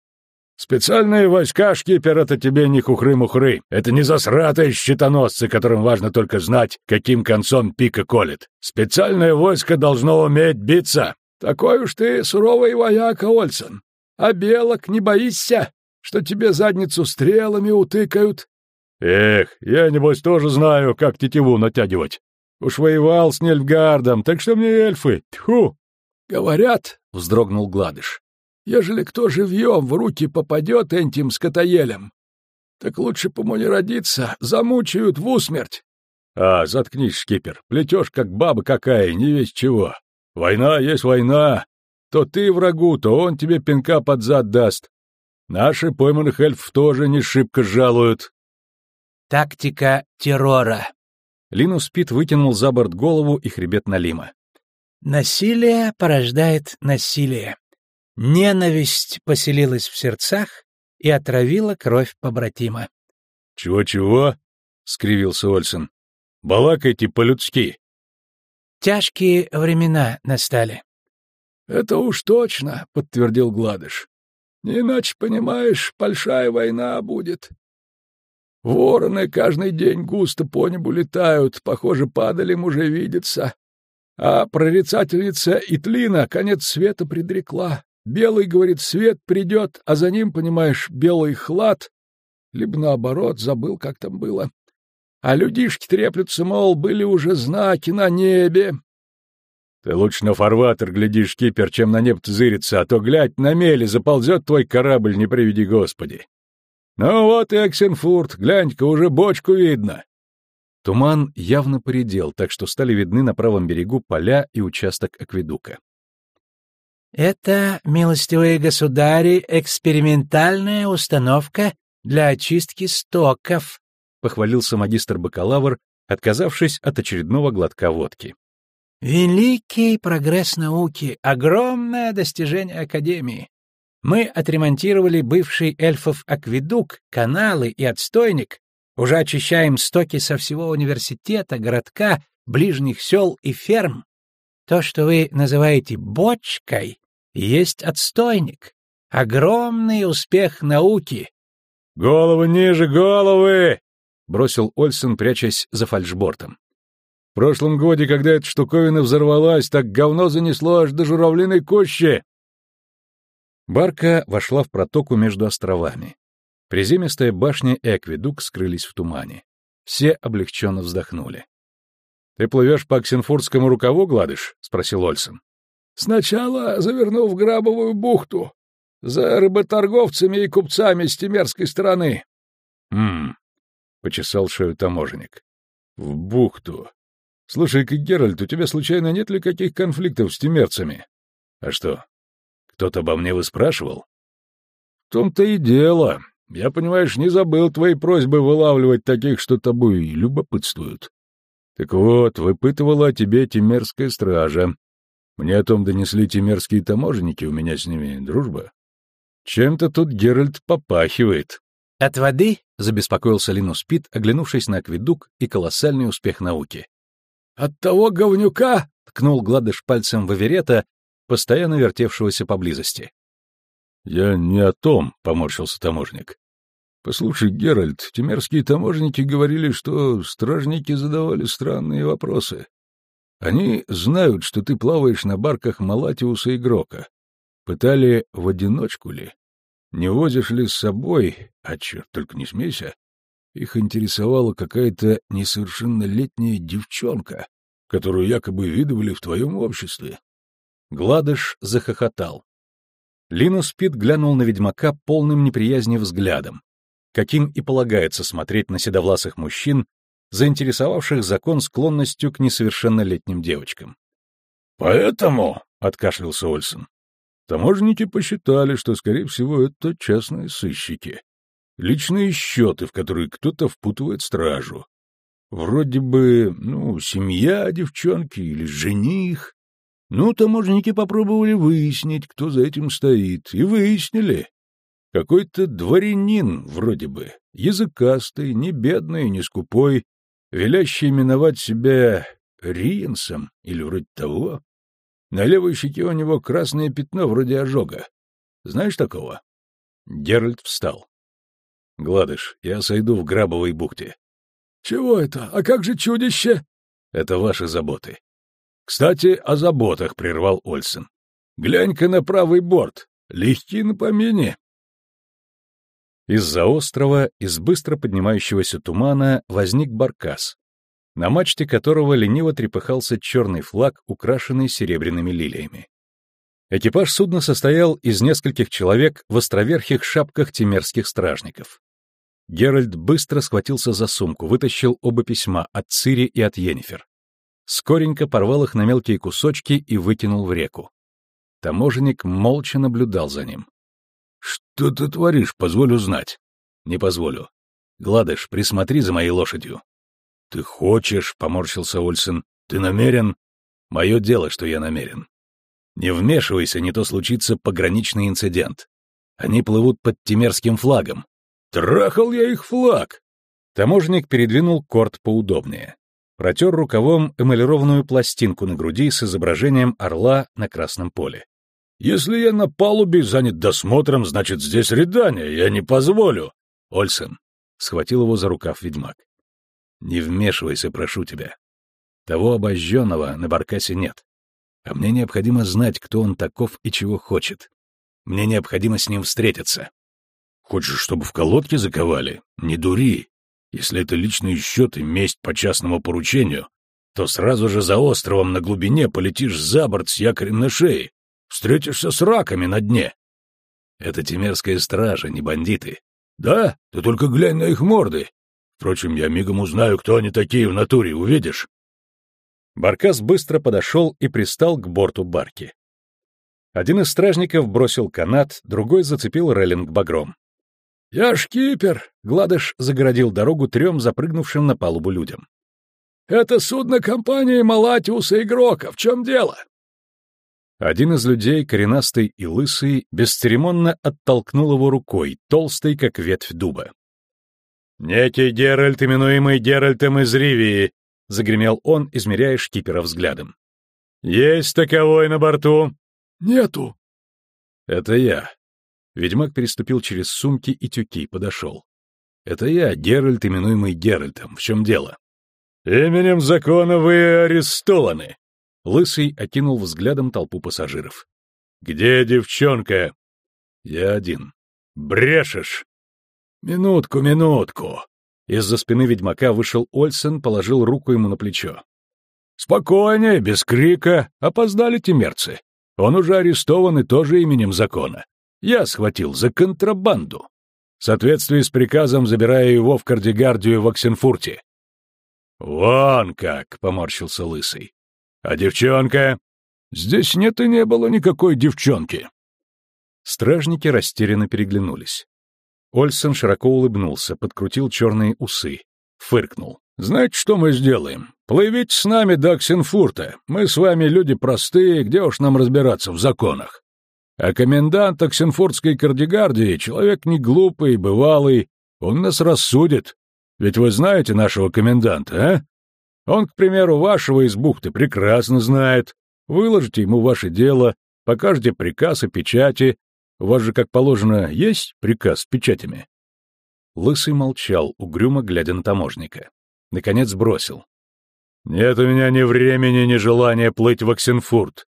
Специальные войска, шкипер, это тебе не хухры-мухры. Это не засратые щитоносцы, которым важно только знать, каким концом пика колет. Специальное войско должно уметь биться. Такой уж ты суровый вояка, Ольсон. А белок не боишься, что тебе задницу стрелами утыкают? Эх, я, небось, тоже знаю, как тетиву натягивать. Уж воевал с Нельфгардом, так что мне эльфы, тьфу! Говорят, — вздрогнул Гладыш, Ежели кто живьем в руки попадет этим скотоелем, так лучше по не родиться, замучают в усмерть. — А, заткнись, шкипер, плетешь, как баба какая, не весь чего. Война есть война. То ты врагу, то он тебе пинка под зад даст. Наши пойманных эльфов тоже не шибко жалуют. Тактика террора. Линус Пит вытянул за борт голову и хребет Налима. Насилие порождает насилие. Ненависть поселилась в сердцах и отравила кровь побратима. «Чего-чего?» — скривился Ольсен. «Балакайте по-людски». «Тяжкие времена настали». «Это уж точно», — подтвердил Гладыш. «Не иначе, понимаешь, большая война будет. Вороны каждый день густо по небу летают, похоже, падали уже видится. А прорицательница Итлина конец света предрекла. Белый, говорит, свет придет, а за ним, понимаешь, белый хлад. Либо наоборот, забыл, как там было. А людишки треплются, мол, были уже знаки на небе. Ты лучше на фарватер глядишь, кипер, чем на небо зыриться, а то, глядь, на мели заползет твой корабль, не приведи Господи. Ну вот и Оксенфурт, глянь-ка, уже бочку видно. Туман явно поредел, так что стали видны на правом берегу поля и участок акведука. Это, милостивые государи, экспериментальная установка для очистки стоков, похвалился магистр-бакалавр, отказавшись от очередного глотка водки. Великий прогресс науки, огромное достижение Академии. Мы отремонтировали бывший эльфов акведук, каналы и отстойник, уже очищаем стоки со всего университета, городка, ближних сел и ферм. То, что вы называете бочкой, есть отстойник. Огромный успех науки. — Головы ниже, головы! — бросил Ольсен, прячась за фальшбортом. — В прошлом годе, когда эта штуковина взорвалась, так говно занесло аж до журавлиной кущи. Барка вошла в протоку между островами. Приземистая башня и акведук скрылись в тумане. Все облегченно вздохнули. — Ты плывешь по Оксенфурдскому рукаву, Гладыш? — спросил Ольсен. — Сначала завернул в Грабовую бухту, за рыботорговцами и купцами с Тимерской стороны. — Хм, — почесал шею таможенник. — В бухту. Слушай-ка, Геральт, у тебя случайно нет ли каких конфликтов с тимерцами? — А что, кто-то обо мне выспрашивал? — В том-то и дело. Я, понимаешь, не забыл твоей просьбы вылавливать таких, что тобой любопытствуют. Так вот, выпытывала о тебе Тимерская стража. Мне о том донесли тимерские таможенники, у меня с ними дружба. Чем-то тут Геральт попахивает. — От воды? — забеспокоился Линус Пит, оглянувшись на акведук и колоссальный успех науки. — От того говнюка? — ткнул Гладыш пальцем в Аверета, постоянно вертевшегося поблизости. «Я не о том», — поморщился таможник. «Послушай, Геральт, тимерские таможенники говорили, что стражники задавали странные вопросы. Они знают, что ты плаваешь на барках Малатиуса и Грока. Пытали, в одиночку ли? Не возишь ли с собой, а черт, только не смейся, их интересовала какая-то несовершеннолетняя девчонка, которую якобы видывали в твоем обществе. Гладыш захохотал. Линус Пит глянул на ведьмака полным неприязни взглядом, каким и полагается смотреть на седовласых мужчин, заинтересовавших закон склонностью к несовершеннолетним девочкам. «Поэтому», — откашлялся Ольсен, — таможенники посчитали, что, скорее всего, это частные сыщики. Личные счеты, в которые кто-то впутывает стражу. Вроде бы, ну, семья девчонки или жених. Ну, таможенники попробовали выяснить, кто за этим стоит, и выяснили. Какой-то дворянин, вроде бы, языкастый, не бедный, не скупой, велящий именовать себя Риенсом или вроде того. На левой щеке у него красное пятно вроде ожога. Знаешь такого? Геральт встал. — Гладыш, я сойду в Грабовой бухте. — Чего это? А как же чудище? — Это ваши заботы. Кстати, о заботах, — прервал Ольсен. Глянь-ка на правый борт. Легкий на помине. Из-за острова, из быстро поднимающегося тумана, возник баркас, на мачте которого лениво трепыхался черный флаг, украшенный серебряными лилиями. Экипаж судна состоял из нескольких человек в островерхих шапках темерских стражников. Геральт быстро схватился за сумку, вытащил оба письма от Цири и от Йеннифер скоренько порвал их на мелкие кусочки и выкинул в реку. Таможенник молча наблюдал за ним. — Что ты творишь, позволь узнать. — Не позволю. Гладыш, присмотри за моей лошадью. — Ты хочешь, — поморщился Ольсен. — Ты намерен? — Мое дело, что я намерен. Не вмешивайся, не то случится пограничный инцидент. Они плывут под тимерским флагом. Трахал я их флаг! Таможенник передвинул корт поудобнее протер рукавом эмалированную пластинку на груди с изображением орла на красном поле. «Если я на палубе занят досмотром, значит, здесь рядание, я не позволю!» Ольсен схватил его за рукав ведьмак. «Не вмешивайся, прошу тебя. Того обожженного на баркасе нет. А мне необходимо знать, кто он таков и чего хочет. Мне необходимо с ним встретиться. Хочешь, чтобы в колодке заковали? Не дури. Если это личные счеты, месть по частному поручению, то сразу же за островом на глубине полетишь за борт с якорем на шее, встретишься с раками на дне. Это темерская стража, не бандиты. Да, ты только глянь на их морды. Впрочем, я мигом узнаю, кто они такие в натуре, увидишь. Баркас быстро подошел и пристал к борту барки. Один из стражников бросил канат, другой зацепил рейлинг багром. «Я шкипер!» — Гладыш загородил дорогу трем запрыгнувшим на палубу людям. «Это судно компании Малатиуса Игрока. В чем дело?» Один из людей, коренастый и лысый, бесцеремонно оттолкнул его рукой, толстой, как ветвь дуба. «Некий Геральт, именуемый Геральтом из Ривии», — загремел он, измеряя шкипера взглядом. «Есть таковой на борту?» «Нету». «Это я», Ведьмак переступил через сумки и тюки, подошел. «Это я, Геральт, именуемый Геральтом. В чем дело?» «Именем закона вы арестованы!» Лысый окинул взглядом толпу пассажиров. «Где девчонка?» Я один. Брешешь! Минутку, минутку. Из-за спины ведьмака вышел Ольсен, положил руку ему на плечо. Спокойнее, без крика. Опоздали темерцы. Он уже арестован и тоже именем закона. Я схватил за контрабанду. В соответствии с приказом забираю его в Кардигардию в Оксенфурте. «Вон как!» — поморщился Лысый. «А девчонка?» «Здесь нет и не было никакой девчонки». Стражники растерянно переглянулись. Ольсен широко улыбнулся, подкрутил черные усы, фыркнул. «Знаете, что мы сделаем? Плывите с нами до Оксенфурта. Мы с вами люди простые, где уж нам разбираться в законах. А комендант Оксенфуртской кардигардии — человек не глупый, бывалый. Он нас рассудит. Ведь вы знаете нашего коменданта, а? Он, к примеру, вашего из бухты прекрасно знает. Выложите ему ваше дело, покажете приказ и печати. У вас же, как положено, есть приказ с печатями?» Лысый молчал, угрюмо глядя на таможника. Наконец бросил. «Нет у меня ни времени, ни желания плыть в Оксенфурт.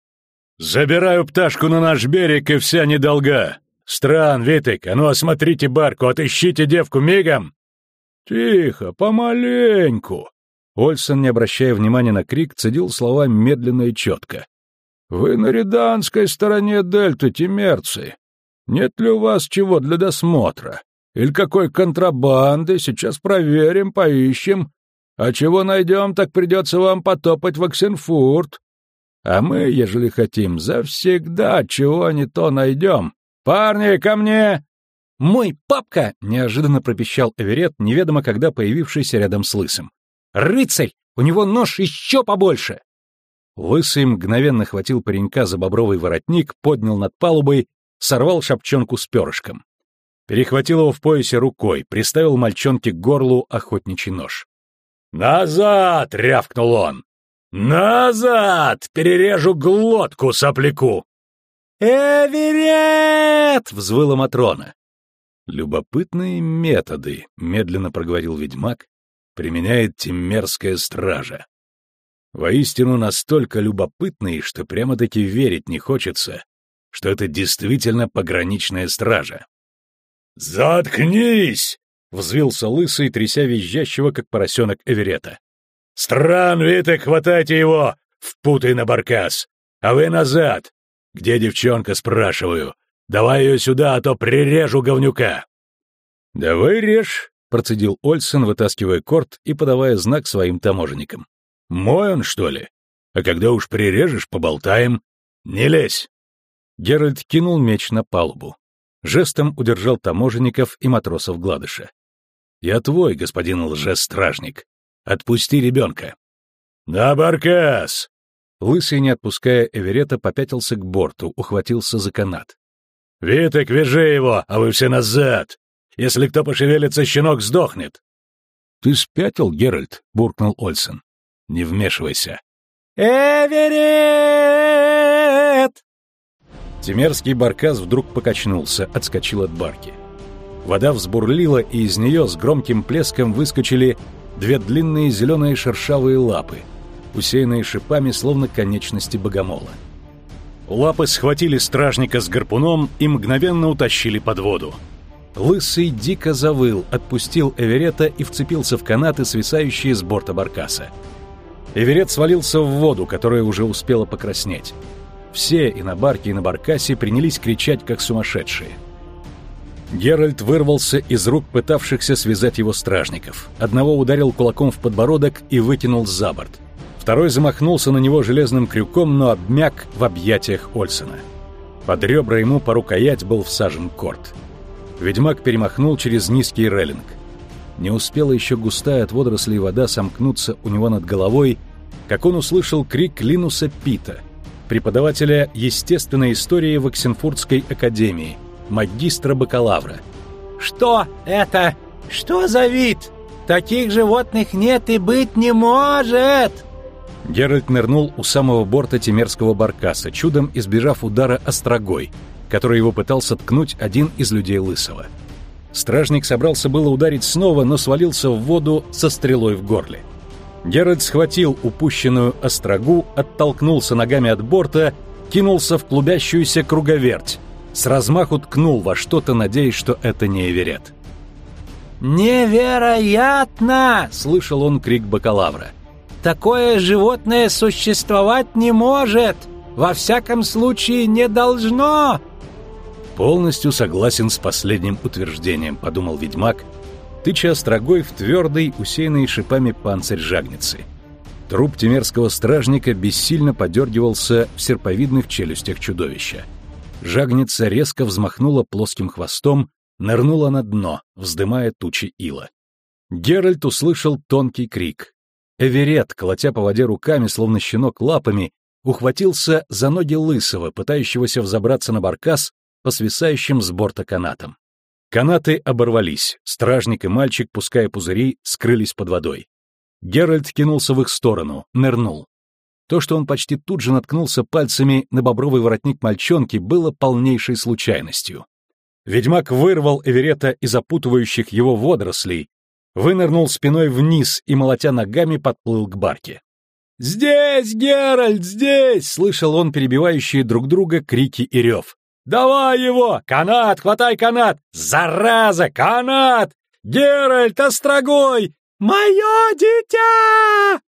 Забираю пташку на наш берег, и вся недолга. Стран, Витек, а ну осмотрите барку, отыщите девку мигом!» «Тихо, помаленьку!» Ольсон, не обращая внимания на крик, цедил слова медленно и четко. «Вы на реданской стороне дельты, тимерцы. Нет ли у вас чего для досмотра? Или какой контрабанды? Сейчас проверим, поищем. А чего найдем, так придется вам потопать в Оксенфурт. А мы, ежели хотим, завсегда чего не то найдем. Парни, ко мне!» «Мой папка!» — неожиданно пропищал Эверет, неведомо когда появившийся рядом с Лысым. «Рыцарь! У него нож еще побольше!» Лысый мгновенно хватил паренька за бобровый воротник, поднял над палубой, сорвал шапчонку с перышком. Перехватил его в поясе рукой, приставил мальчонке к горлу охотничий нож. «Назад!» — рявкнул он. «Назад! Перережу глотку сопляку!» «Эверет!» — взвыла Матрона. «Любопытные методы», — медленно проговорил ведьмак, — «применяет теммерская стража. Воистину настолько любопытные, что прямо-таки верить не хочется, что это действительно пограничная стража». «Заткнись!» — взвился лысый, тряся визжащего, как поросенок Эверета. «Стран, Витек, хватайте его! Впутай на баркас! А вы назад! Где девчонка, спрашиваю? Давай ее сюда, а то прирежу говнюка!» «Давай режь», — процедил Ольсен, вытаскивая корт и подавая знак своим таможенникам. «Мой он, что ли? А когда уж прирежешь, поболтаем. Не лезь!» Геральт кинул меч на палубу. Жестом удержал таможенников и матросов Гладыша. «Я твой, господин лжестражник. Отпусти ребенка». «На баркас!» Лысый, не отпуская Эверета, попятился к борту, ухватился за канат. «Витек, вяжи его, а вы все назад! Если кто пошевелится, щенок сдохнет!» «Ты спятил, Геральт?» — буркнул Ольсен. «Не вмешивайся». «Эверет!» Тимерский баркас вдруг покачнулся, отскочил от барки. Вода взбурлила, и из нее с громким плеском выскочили две длинные зеленые шершавые лапы, усеянные шипами, словно конечности богомола. Лапы схватили стражника с гарпуном и мгновенно утащили под воду. Лысый дико завыл, отпустил Эверета и вцепился в канаты, свисающие с борта баркаса. Эверет свалился в воду, которая уже успела покраснеть. Все, и на барке, и на баркасе, принялись кричать, как сумасшедшие. Геральт вырвался из рук пытавшихся связать его стражников. Одного ударил кулаком в подбородок и выкинул за борт. Второй замахнулся на него железным крюком, но обмяк в объятиях Ольсона. Под ребра ему по рукоять был всажен корт. Ведьмак перемахнул через низкий рейлинг. Не успела еще густая от водорослей вода сомкнуться у него над головой, как он услышал крик Линуса Пита, преподавателя естественной истории в Оксенфуртской академии, магистра-бакалавра. «Что это? Что за вид? Таких животных нет и быть не может!» Геральт нырнул у самого борта Тимерского баркаса, чудом избежав удара острогой, который его пытался ткнуть один из людей Лысого. Стражник собрался было ударить снова, но свалился в воду со стрелой в горле. Геральт схватил упущенную острогу, оттолкнулся ногами от борта, кинулся в клубящуюся круговерть, с размаху ткнул во что-то, надеясь, что это не Эверет. «Невероятно!» — слышал он крик бакалавра. «Такое животное существовать не может! Во всяком случае, не должно!» «Полностью согласен с последним утверждением», — подумал ведьмак, тыча острогой в твердый, усеянный шипами панцирь жагницы. Труп темерского стражника бессильно подергивался в серповидных челюстях чудовища. Жагница резко взмахнула плоским хвостом, нырнула на дно, вздымая тучи ила. Геральт услышал тонкий крик. Эверет, колотя по воде руками, словно щенок лапами, ухватился за ноги Лысого, пытающегося взобраться на баркас по свисающим с борта канатам. Канаты оборвались, стражник и мальчик, пуская пузыри, скрылись под водой. Геральт кинулся в их сторону, нырнул. То, что он почти тут же наткнулся пальцами на бобровый воротник мальчонки, было полнейшей случайностью. Ведьмак вырвал Эверета из опутывающих его водорослей, вынырнул спиной вниз и, молотя ногами, подплыл к барке. «Здесь, Геральт, здесь!» — слышал он перебивающие друг друга крики и рев. «Давай его! Канат, хватай канат! Зараза, канат! Геральт, острогой! Мое дитя!»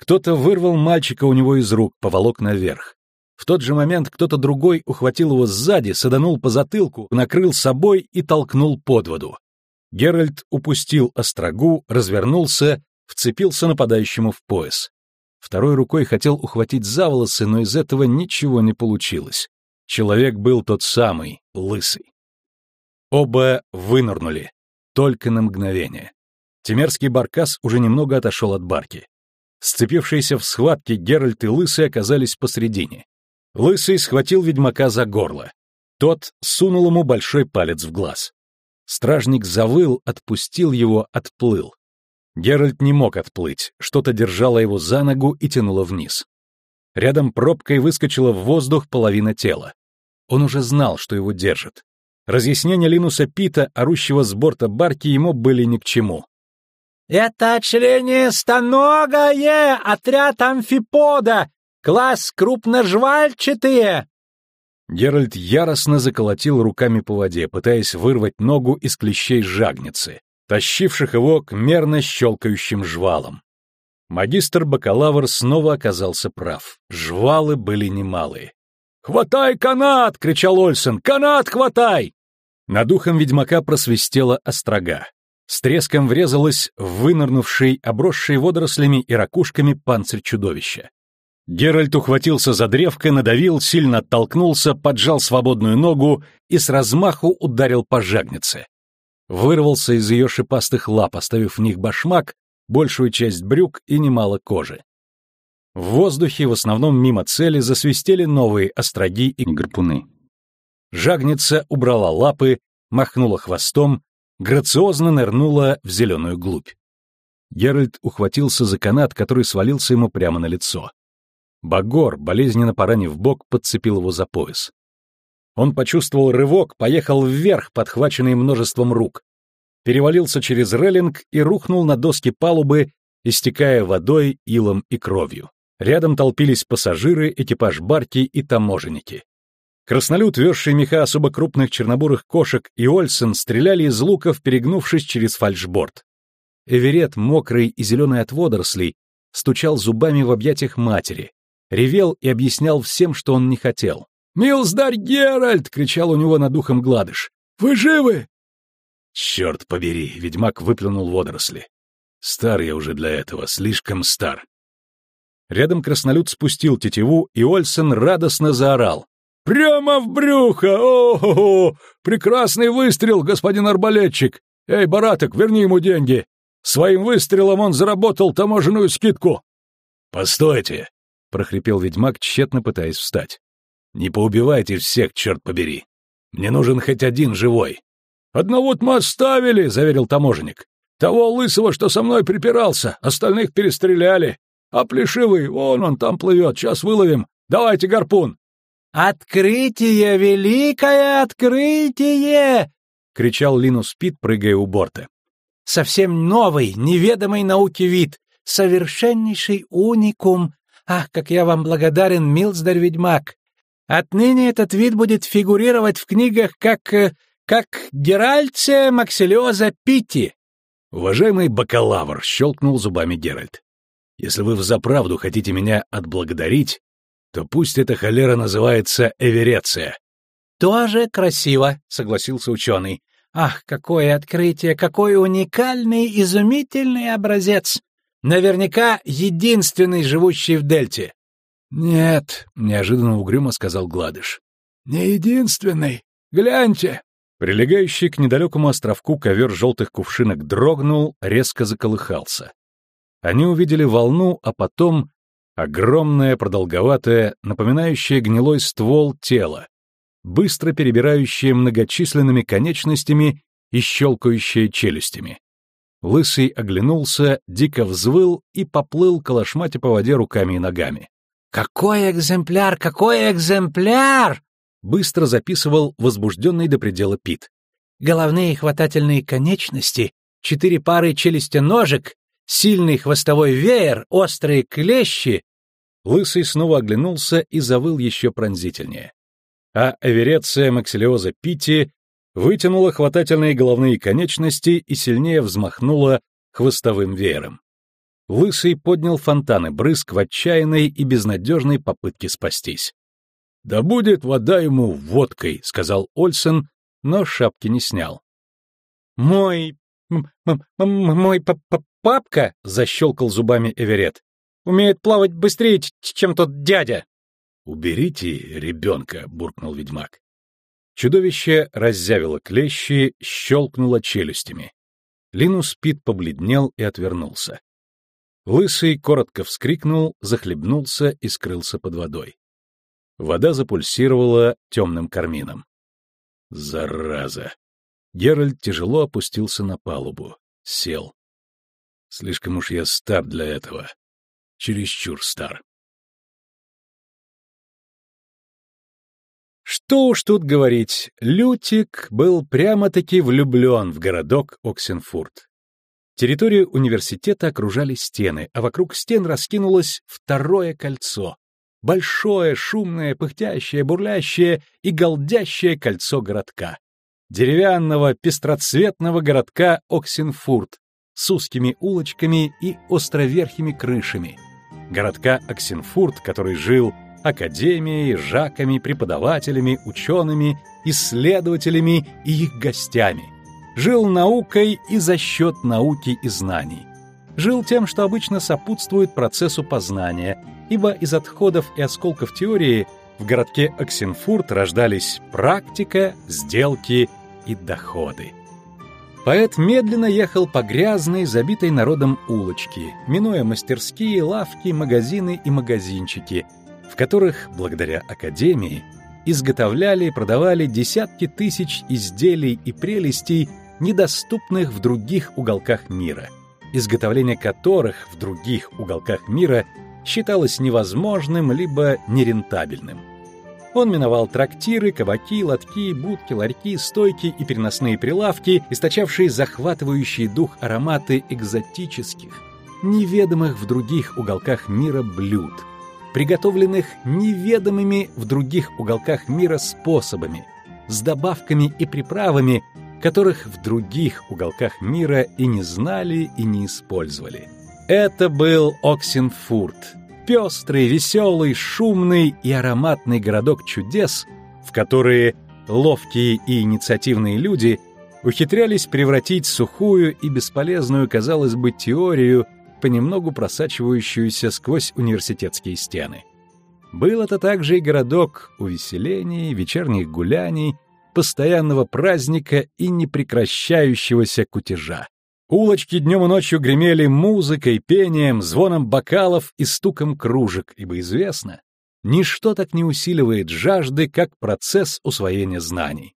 Кто-то вырвал мальчика у него из рук, поволок наверх. В тот же момент кто-то другой ухватил его сзади, саданул по затылку, накрыл собой и толкнул под воду. Геральт упустил острогу, развернулся, вцепился нападающему в пояс. Второй рукой хотел ухватить за волосы, но из этого ничего не получилось. Человек был тот самый, лысый. Оба вынырнули, только на мгновение. Темерский баркас уже немного отошел от барки. Сцепившиеся в схватке Геральт и Лысый оказались посредине. Лысый схватил ведьмака за горло. Тот сунул ему большой палец в глаз. Стражник завыл, отпустил его, отплыл. Геральт не мог отплыть, что-то держало его за ногу и тянуло вниз. Рядом пробкой выскочила в воздух половина тела. Он уже знал, что его держит. Разъяснения Линуса Пита, орущего с борта барки, ему были ни к чему. «Это членистоногое! Отряд амфипода! Класс крупножвальчатые!» Геральт яростно заколотил руками по воде, пытаясь вырвать ногу из клещей жагницы, тащивших его к мерно щелкающим жвалам. Магистр-бакалавр снова оказался прав. Жвалы были немалые. «Хватай канат!» — кричал Ольсен. «Канат хватай!» Над духом ведьмака просвистела острога. С треском врезалась в вынырнувший, обросший водорослями и ракушками панцирь чудовища. Геральт ухватился за древко, надавил, сильно оттолкнулся, поджал свободную ногу и с размаху ударил по жагнице. Вырвался из ее шипастых лап, оставив в них башмак, большую часть брюк и немало кожи. В воздухе, в основном мимо цели, засвистели новые остроги и гарпуны. Жагница убрала лапы, махнула хвостом, грациозно нырнула в зеленую глубь. Геральт ухватился за канат, который свалился ему прямо на лицо. Багор, болезненно поранив бок, подцепил его за пояс. Он почувствовал рывок, поехал вверх, подхваченный множеством рук, перевалился через реллинг и рухнул на доски палубы, истекая водой, илом и кровью. Рядом толпились пассажиры, экипаж барки и таможенники. Краснолюд, везший меха особо крупных чернобурых кошек, и Ольсен стреляли из луков, перегнувшись через фальшборд. Эверет, мокрый и зеленый от водорослей, стучал зубами в объятиях матери, ревел и объяснял всем, что он не хотел. «Милздарь Геральт!» — кричал у него над ухом Гладыш. «Вы живы?» «Черт побери!» — ведьмак выплюнул водоросли. «Стар я уже для этого, слишком стар». Рядом краснолюд спустил тетиву, и Ольсен радостно заорал. «Прямо в брюхо! О-хо-хо! Прекрасный выстрел, господин арбалетчик! Эй, Бараток, верни ему деньги! Своим выстрелом он заработал таможенную скидку!» «Постойте!» — прохрипел ведьмак, тщетно пытаясь встать. «Не поубивайте всех, черт побери! Мне нужен хоть один живой!» «Одного-то мы оставили!» — заверил таможенник. «Того лысого, что со мной припирался, остальных перестреляли. А плешивый, вон он там плывет, сейчас выловим. Давайте гарпун!» «Открытие, великое открытие!» — кричал Линус Пит, прыгая у борта. «Совсем новый, неведомый науке вид, совершеннейший уникум, Ах, как я вам благодарен, милздарь-ведьмак! Отныне этот вид будет фигурировать в книгах как... Э, как Геральция Максилиоза Питти. Уважаемый бакалавр, щелкнул зубами Геральт. Если вы взаправду хотите меня отблагодарить, то пусть эта холера называется Эвереция. Тоже красиво, согласился ученый. Ах, какое открытие, какой уникальный, изумительный образец! Наверняка единственный, живущий в Дельте. Нет, неожиданно угрюмо сказал Гладыш. Не единственный. Гляньте. Прилегающий к недалекому островку ковер желтых кувшинок дрогнул, резко заколыхался. Они увидели волну, а потом огромное, продолговатое, напоминающее гнилой ствол тело, быстро перебирающее многочисленными конечностями и щелкающее челюстями. Лысый оглянулся, дико взвыл и поплыл калашмате по воде руками и ногами. «Какой экземпляр! Какой экземпляр!» Быстро записывал возбужденный до предела Пит. «Головные хватательные конечности, четыре пары челюстеножек, сильный хвостовой веер, острые клещи!» Лысый снова оглянулся и завыл еще пронзительнее. А Эвереция Максилиоза Питти вытянула хватательные головные конечности и сильнее взмахнула хвостовым веером. Лысый поднял фонтаны брызг в отчаянной и безнадежной попытке спастись. «Да будет вода ему водкой», — сказал Ольсен, но шапки не снял. «Мой... мой папка», — защелкал зубами Эверет, — «умеет плавать быстрее, чем тот дядя». «Уберите ребенка», — буркнул ведьмак. Чудовище раззявило клещи, щелкнуло челюстями. Линус Пит побледнел и отвернулся. Лысый коротко вскрикнул, захлебнулся и скрылся под водой. Вода запульсировала темным кармином. Зараза! Геральт тяжело опустился на палубу. Сел. Слишком уж я стар для этого. Чересчур стар. Что уж тут говорить, Лютик был прямо-таки влюблен в городок Оксенфурт. Территорию университета окружали стены, а вокруг стен раскинулось второе кольцо. Большое, шумное, пыхтящее, бурлящее и голдящее кольцо городка. Деревянного, пестроцветного городка Оксенфурт с узкими улочками и островерхими крышами. Городка Оксенфурт, который жил академией, жаками, преподавателями, учеными, исследователями и их гостями. Жил наукой и за счет науки и знаний. Жил тем, что обычно сопутствует процессу познания, ибо из отходов и осколков теории в городке Оксенфурт рождались практика, сделки и доходы. Поэт медленно ехал по грязной, забитой народом улочке, минуя мастерские, лавки, магазины и магазинчики – в которых, благодаря Академии, изготовляли и продавали десятки тысяч изделий и прелестей, недоступных в других уголках мира, изготовление которых в других уголках мира считалось невозможным либо нерентабельным. Он миновал трактиры, кабаки, лотки, будки, ларьки, стойки и переносные прилавки, источавшие захватывающий дух ароматы экзотических, неведомых в других уголках мира блюд – приготовленных неведомыми в других уголках мира способами, с добавками и приправами, которых в других уголках мира и не знали, и не использовали. Это был Оксенфурт, пестрый, веселый, шумный и ароматный городок чудес, в которые ловкие и инициативные люди ухитрялись превратить сухую и бесполезную, казалось бы, теорию понемногу просачивающуюся сквозь университетские стены. Был это также и городок увеселений, вечерних гуляний, постоянного праздника и непрекращающегося кутежа. Улочки днем и ночью гремели музыкой, пением, звоном бокалов и стуком кружек, ибо известно, ничто так не усиливает жажды, как процесс усвоения знаний.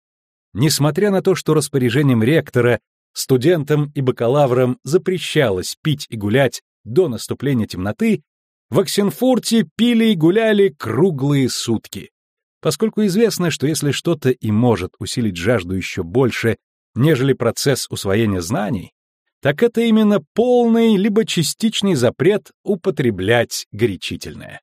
Несмотря на то, что распоряжением ректора студентам и бакалаврам запрещалось пить и гулять до наступления темноты, в Оксенфурте пили и гуляли круглые сутки. Поскольку известно, что если что-то и может усилить жажду еще больше, нежели процесс усвоения знаний, так это именно полный либо частичный запрет употреблять горячительное.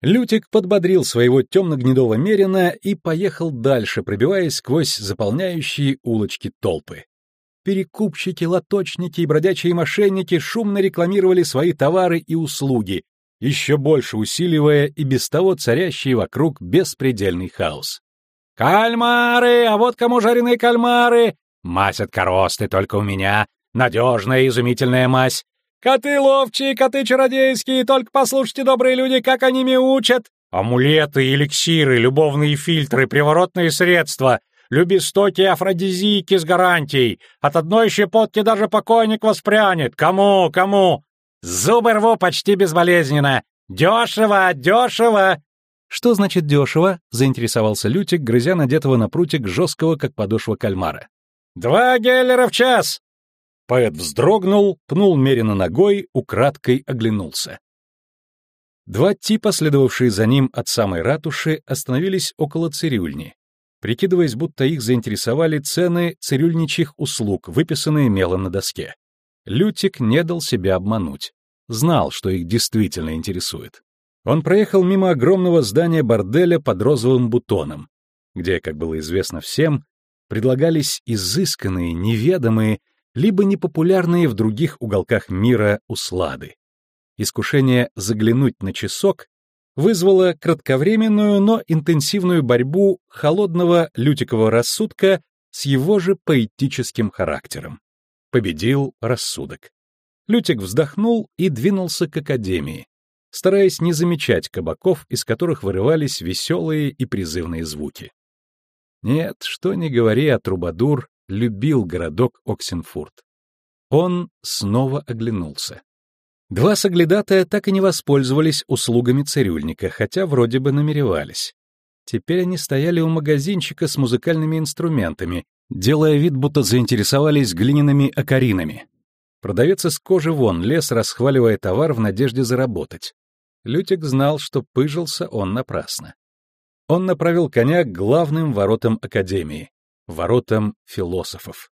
Лютик подбодрил своего темно-гнедого мерина и поехал дальше, пробиваясь сквозь заполняющие улочки толпы. Перекупщики, лоточники и бродячие мошенники шумно рекламировали свои товары и услуги, еще больше усиливая и без того царящий вокруг беспредельный хаос. «Кальмары! А вот кому жареные кальмары! Мазь от коросты только у меня! Надежная изумительная мазь! Коты ловчие, коты чародейские, только послушайте, добрые люди, как они мяучат! Амулеты, эликсиры, любовные фильтры, приворотные средства, любистоки афродизийки с гарантией. От одной щепотки даже покойник воспрянет. Кому, кому? Зубы рву почти безболезненно. Дешево, дешево!» «Что значит дешево?» — заинтересовался Лютик, грызя надетого на прутик жесткого, как подошва кальмара. «Два геллера в час!» Поэт вздрогнул, пнул меренно ногой, украдкой оглянулся. Два типа, следовавшие за ним от самой ратуши, остановились около цирюльни, прикидываясь, будто их заинтересовали цены цирюльничьих услуг, выписанные мелом на доске. Лютик не дал себя обмануть. Знал, что их действительно интересует. Он проехал мимо огромного здания борделя под розовым бутоном, где, как было известно всем, предлагались изысканные, неведомые, либо непопулярные в других уголках мира услады. Искушение заглянуть на часок вызвало кратковременную, но интенсивную борьбу холодного лютикового рассудка с его же поэтическим характером. Победил рассудок. Лютик вздохнул и двинулся к академии, стараясь не замечать кабаков, из которых вырывались веселые и призывные звуки. Нет, что ни говори, а Трубадур любил городок Оксенфурт. Он снова оглянулся. Два соглядатая так и не воспользовались услугами цирюльника, хотя вроде бы намеревались. Теперь они стояли у магазинчика с музыкальными инструментами, делая вид, будто заинтересовались глиняными окаринами. Продавец из кожи вон лез, расхваливая товар в надежде заработать. Лютик знал, что пыжился он напрасно. Он направил коня к главным воротам Академии, воротам философов.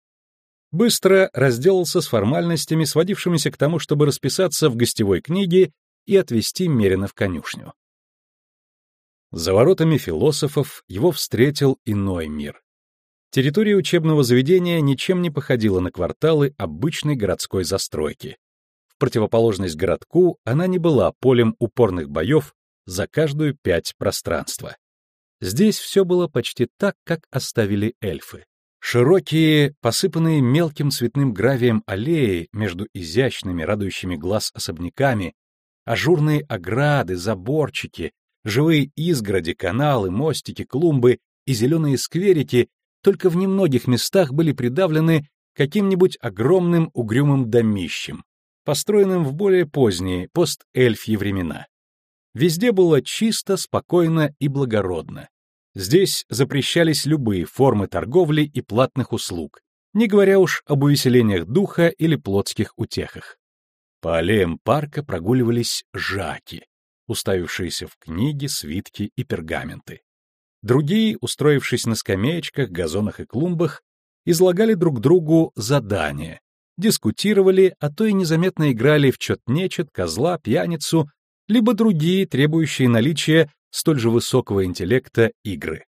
Быстро разделался с формальностями, сводившимися к тому, чтобы расписаться в гостевой книге и отвезти Мерина в конюшню. За воротами философов его встретил иной мир. Территория учебного заведения ничем не походила на кварталы обычной городской застройки. В противоположность городку она не была полем упорных боев за каждую пять пространства. Здесь все было почти так, как оставили эльфы. Широкие, посыпанные мелким цветным гравием аллеи между изящными, радующими глаз особняками, ажурные ограды, заборчики, живые изгороди, каналы, мостики, клумбы и зеленые скверики только в немногих местах были придавлены каким-нибудь огромным угрюмым домищем, построенным в более поздние постэльфьи времена. Везде было чисто, спокойно и благородно. Здесь запрещались любые формы торговли и платных услуг, не говоря уж об увеселениях духа или плотских утехах. По аллеям парка прогуливались жаки, уставившиеся в книги, свитки и пергаменты. Другие, устроившись на скамеечках, газонах и клумбах, излагали друг другу задания, дискутировали, а то и незаметно играли в чет-нечет, козла, пьяницу, либо другие, требующие наличия столь же высокого интеллекта игры.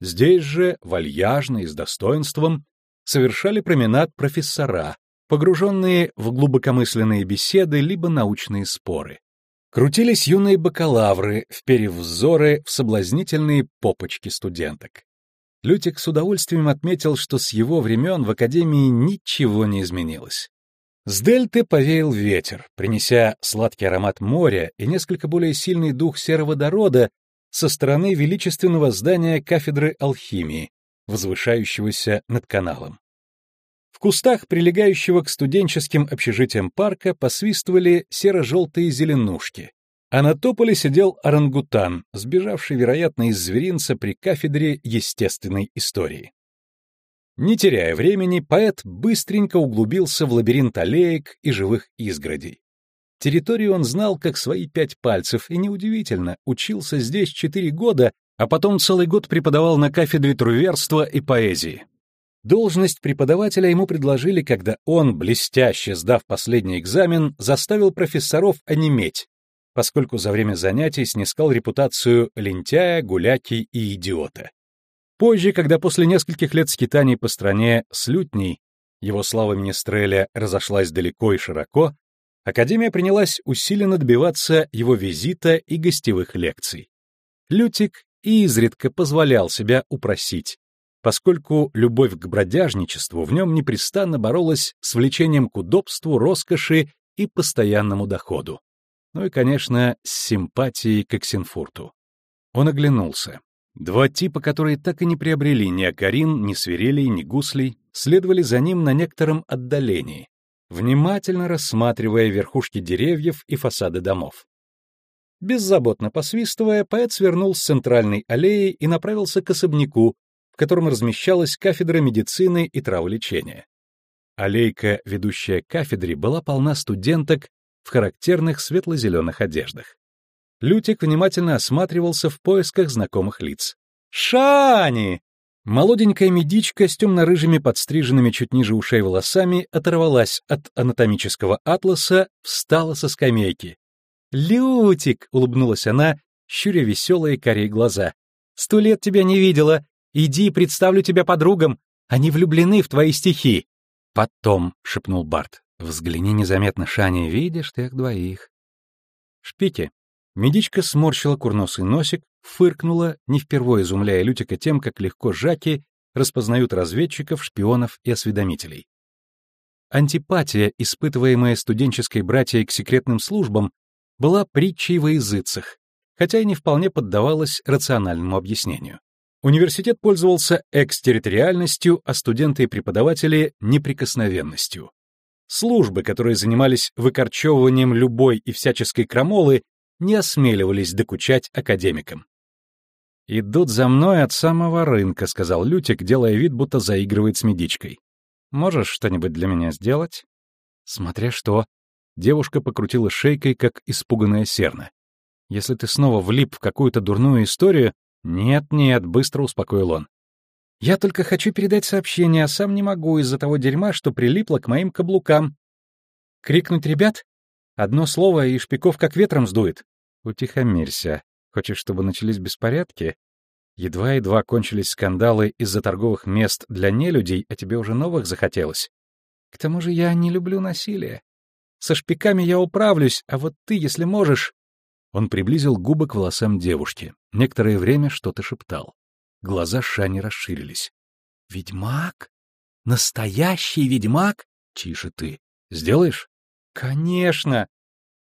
Здесь же, вальяжно и с достоинством, совершали променад профессора, погруженные в глубокомысленные беседы либо научные споры. Крутились юные бакалавры, вперев взоры в соблазнительные попочки студенток. Лютик с удовольствием отметил, что с его времен в Академии ничего не изменилось. С дельты повеял ветер, принеся сладкий аромат моря и несколько более сильный дух сероводорода со стороны величественного здания кафедры алхимии, возвышающегося над каналом. В кустах, прилегающего к студенческим общежитиям парка, посвистывали серо-желтые зеленушки, а на тополе сидел орангутан, сбежавший, вероятно, из зверинца при кафедре естественной истории. Не теряя времени, поэт быстренько углубился в лабиринт аллеек и живых изгородей. Территорию он знал как свои пять пальцев, и неудивительно, учился здесь четыре года, а потом целый год преподавал на кафедре труверства и поэзии. Должность преподавателя ему предложили, когда он, блестяще сдав последний экзамен, заставил профессоров онеметь, поскольку за время занятий снискал репутацию лентяя, гуляки и идиота. Позже, когда после нескольких лет скитаний по стране с лютней его слава Министреля разошлась далеко и широко, Академия принялась усиленно добиваться его визита и гостевых лекций. Лютик изредка позволял себя упросить, поскольку любовь к бродяжничеству в нем непрестанно боролась с влечением к удобству, роскоши и постоянному доходу. Ну и, конечно, с симпатией к Эксенфурту. Он оглянулся. Два типа, которые так и не приобрели ни акарин, ни свирелей, ни гуслей, следовали за ним на некотором отдалении, внимательно рассматривая верхушки деревьев и фасады домов. Беззаботно посвистывая, поэт свернул с центральной аллеи и направился к особняку, в котором размещалась кафедра медицины и траволечения. Аллейка, ведущая к кафедре, была полна студенток в характерных светло-зеленых одеждах. Лютик внимательно осматривался в поисках знакомых лиц. «Шани!» Молоденькая медичка с темно-рыжими подстриженными чуть ниже ушей волосами оторвалась от анатомического атласа, встала со скамейки. «Лютик!» — улыбнулась она, щуря веселые корей глаза. «Сто лет тебя не видела. Иди, представлю тебя подругам. Они влюблены в твои стихи». «Потом», — шепнул Барт, — «взгляни незаметно, Шани, видишь ты их двоих». «Шпики». Медичка сморщила курносый носик, фыркнула, не впервые изумляя Лютика тем, как легко жаки распознают разведчиков, шпионов и осведомителей. Антипатия, испытываемая студенческой братьей к секретным службам, была притчей во языцах, хотя и не вполне поддавалась рациональному объяснению. Университет пользовался экстерриториальностью, а студенты и преподаватели — неприкосновенностью. Службы, которые занимались выкорчевыванием любой и всяческой крамолы, не осмеливались докучать академикам. «Идут за мной от самого рынка», — сказал Лютик, делая вид, будто заигрывает с медичкой. «Можешь что-нибудь для меня сделать?» «Смотря что». Девушка покрутила шейкой, как испуганная серна. «Если ты снова влип в какую-то дурную историю...» «Нет-нет», — быстро успокоил он. «Я только хочу передать сообщение, а сам не могу из-за того дерьма, что прилипло к моим каблукам». «Крикнуть ребят? Одно слово, и шпиков как ветром сдует». «Утихомирься», Хочешь, чтобы начались беспорядки? Едва-едва кончились скандалы из-за торговых мест для нелюдей, а тебе уже новых захотелось. К тому же я не люблю насилие. Со шпиками я управлюсь, а вот ты, если можешь...» Он приблизил губы к волосам девушки. Некоторое время что-то шептал. Глаза Шани расширились. «Ведьмак? Настоящий ведьмак? Тише ты. Сделаешь?» «Конечно!»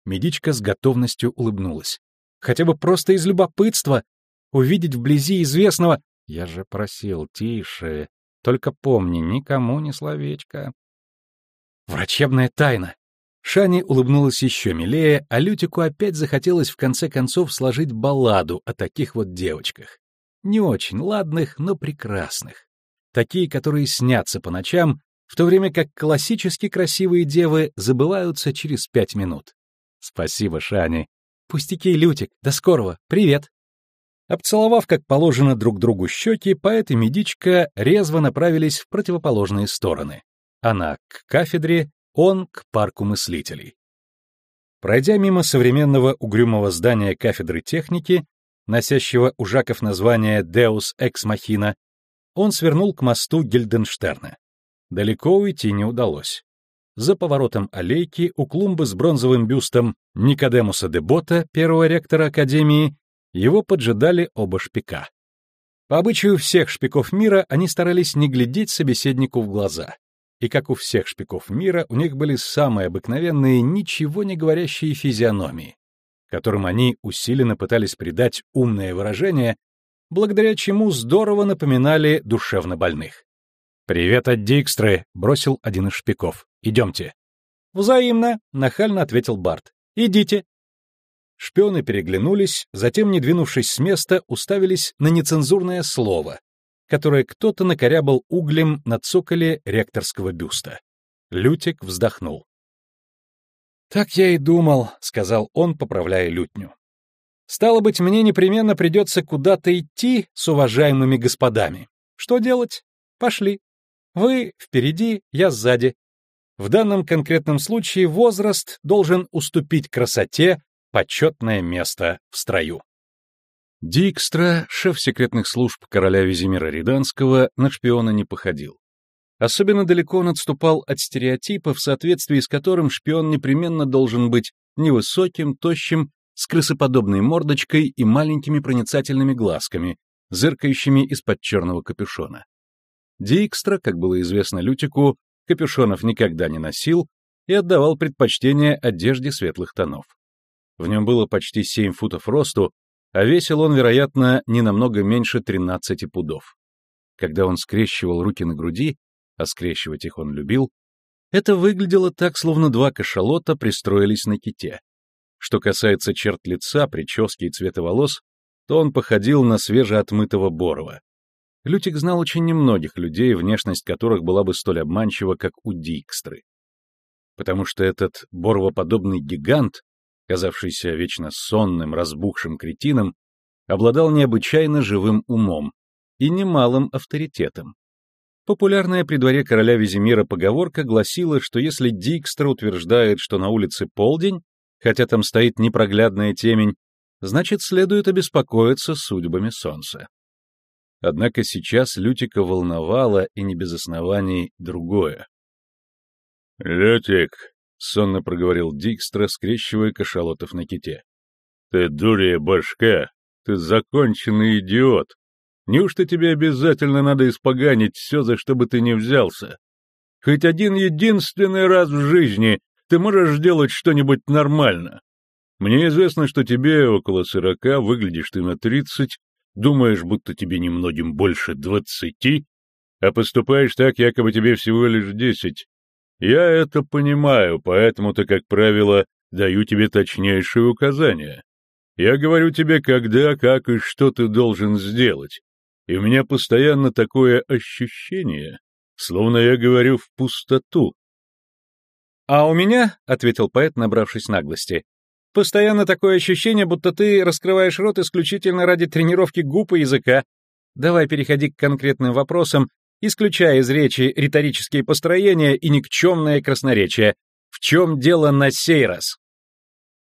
Медичка с готовностью улыбнулась хотя бы просто из любопытства, увидеть вблизи известного... Я же просил, тише, только помни, никому ни словечко. Врачебная тайна. Шани улыбнулась еще милее, а Лютику опять захотелось в конце концов сложить балладу о таких вот девочках. Не очень ладных, но прекрасных. Такие, которые снятся по ночам, в то время как классически красивые девы забываются через пять минут. Спасибо, Шани. «Пустяки, Лютик, до скорого, привет!» Обцеловав, как положено, друг другу щеки, поэт и медичка резво направились в противоположные стороны. Она к кафедре, он к парку мыслителей. Пройдя мимо современного угрюмого здания кафедры техники, носящего у Жаков название «Deus Ex Machina», он свернул к мосту Гильденштерна. Далеко уйти не удалось. За поворотом аллейки у клумбы с бронзовым бюстом Никодемуса де Бота, первого ректора Академии, его поджидали оба шпика. По обычаю всех шпиков мира они старались не глядеть собеседнику в глаза. И как у всех шпиков мира, у них были самые обыкновенные, ничего не говорящие физиономии, которым они усиленно пытались придать умное выражение, благодаря чему здорово напоминали душевно больных. «Привет от Дикстры», — бросил один из шпиков. «Идемте». «Взаимно», — нахально ответил Барт. «Идите». Шпионы переглянулись, затем, не двинувшись с места, уставились на нецензурное слово, которое кто-то накорябал углем на цоколе ректорского бюста. Лютик вздохнул. «Так я и думал», — сказал он, поправляя лютню. «Стало быть, мне непременно придется куда-то идти с уважаемыми господами. Что делать? Пошли». Вы впереди, я сзади. В данном конкретном случае возраст должен уступить красоте, почетное место в строю. Дикстра, шеф секретных служб короля Визимира Риданского, на шпиона не походил. Особенно далеко он отступал от стереотипа, в соответствии с которым шпион непременно должен быть невысоким, тощим, с крысоподобной мордочкой и маленькими проницательными глазками, зыркающими из-под черного капюшона. Дикстра, как было известно Лютику, капюшонов никогда не носил и отдавал предпочтение одежде светлых тонов. В нем было почти 7 футов росту, а весил он, вероятно, не намного меньше 13 пудов. Когда он скрещивал руки на груди, а скрещивать их он любил, это выглядело так, словно два кашалота пристроились на ките. Что касается черт лица, прически и цвета волос, то он походил на свежеотмытого Борова. Лютик знал очень немногих людей, внешность которых была бы столь обманчива, как у Дикстры. Потому что этот боровоподобный гигант, казавшийся вечно сонным, разбухшим кретином, обладал необычайно живым умом и немалым авторитетом. Популярная при дворе короля Визимира поговорка гласила, что если Дикстра утверждает, что на улице полдень, хотя там стоит непроглядная темень, значит, следует обеспокоиться судьбами солнца. Однако сейчас Лютика волновало, и не без оснований, другое. — Лютик, — сонно проговорил Дикстра, скрещивая кашалотов на ките, — ты дурья башка, ты законченный идиот. Неужто тебе обязательно надо испоганить все, за что бы ты ни взялся? Хоть один единственный раз в жизни ты можешь сделать что-нибудь нормально. Мне известно, что тебе около сорока, выглядишь ты на тридцать, думаешь, будто тебе немногим больше двадцати, а поступаешь так, якобы тебе всего лишь десять. Я это понимаю, поэтому-то, как правило, даю тебе точнейшие указания. Я говорю тебе, когда, как и что ты должен сделать. И у меня постоянно такое ощущение, словно я говорю в пустоту. — А у меня, — ответил поэт, набравшись наглости, — постоянно такое ощущение, будто ты раскрываешь рот исключительно ради тренировки губ и языка. Давай переходи к конкретным вопросам, исключая из речи риторические построения и никчемное красноречие. В чем дело на сей раз?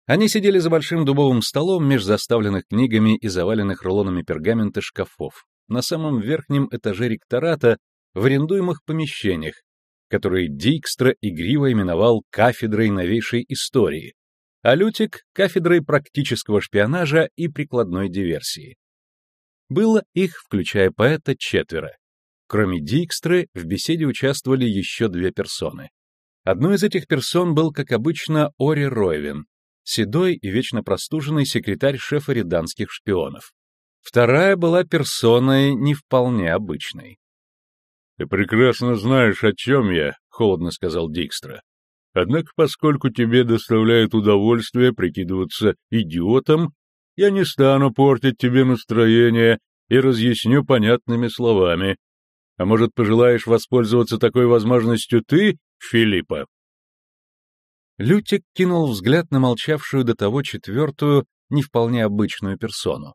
Они сидели за большим дубовым столом меж заставленных книгами и заваленных рулонами пергамента шкафов на самом верхнем этаже ректората в арендуемых помещениях, которые Дикстра игриво именовал кафедрой новейшей истории, а Лютик — кафедрой практического шпионажа и прикладной диверсии. Было их, включая поэта, четверо. Кроме Дикстры, в беседе участвовали еще две персоны. Одной из этих персон был, как обычно, Ори Ройвин, седой и вечно простуженный секретарь шефа реданских шпионов. Вторая была персоной не вполне обычной. — Ты прекрасно знаешь, о чем я, — холодно сказал Дикстра. — Однако, поскольку тебе доставляет удовольствие прикидываться идиотом, я не стану портить тебе настроение и разъясню понятными словами. А может, пожелаешь воспользоваться такой возможностью ты, Филиппа? Лютик кинул взгляд на молчавшую до того четвертую, не вполне обычную персону.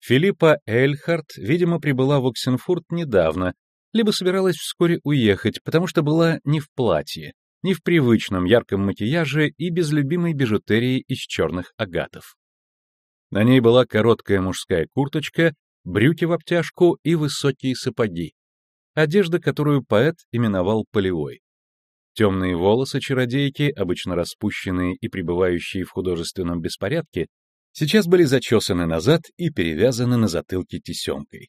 Филиппа Эльхарт, видимо, прибыла в Оксенфурт недавно, либо собиралась вскоре уехать, потому что была не в платье, не в привычном ярком макияже и без любимой бижутерии из черных агатов. На ней была короткая мужская курточка, брюки в обтяжку и высокие сапоги. Одежда, которую поэт именовал полевой. Темные волосы чародейки, обычно распущенные и пребывающие в художественном беспорядке, сейчас были зачесаны назад и перевязаны на затылке тесемкой.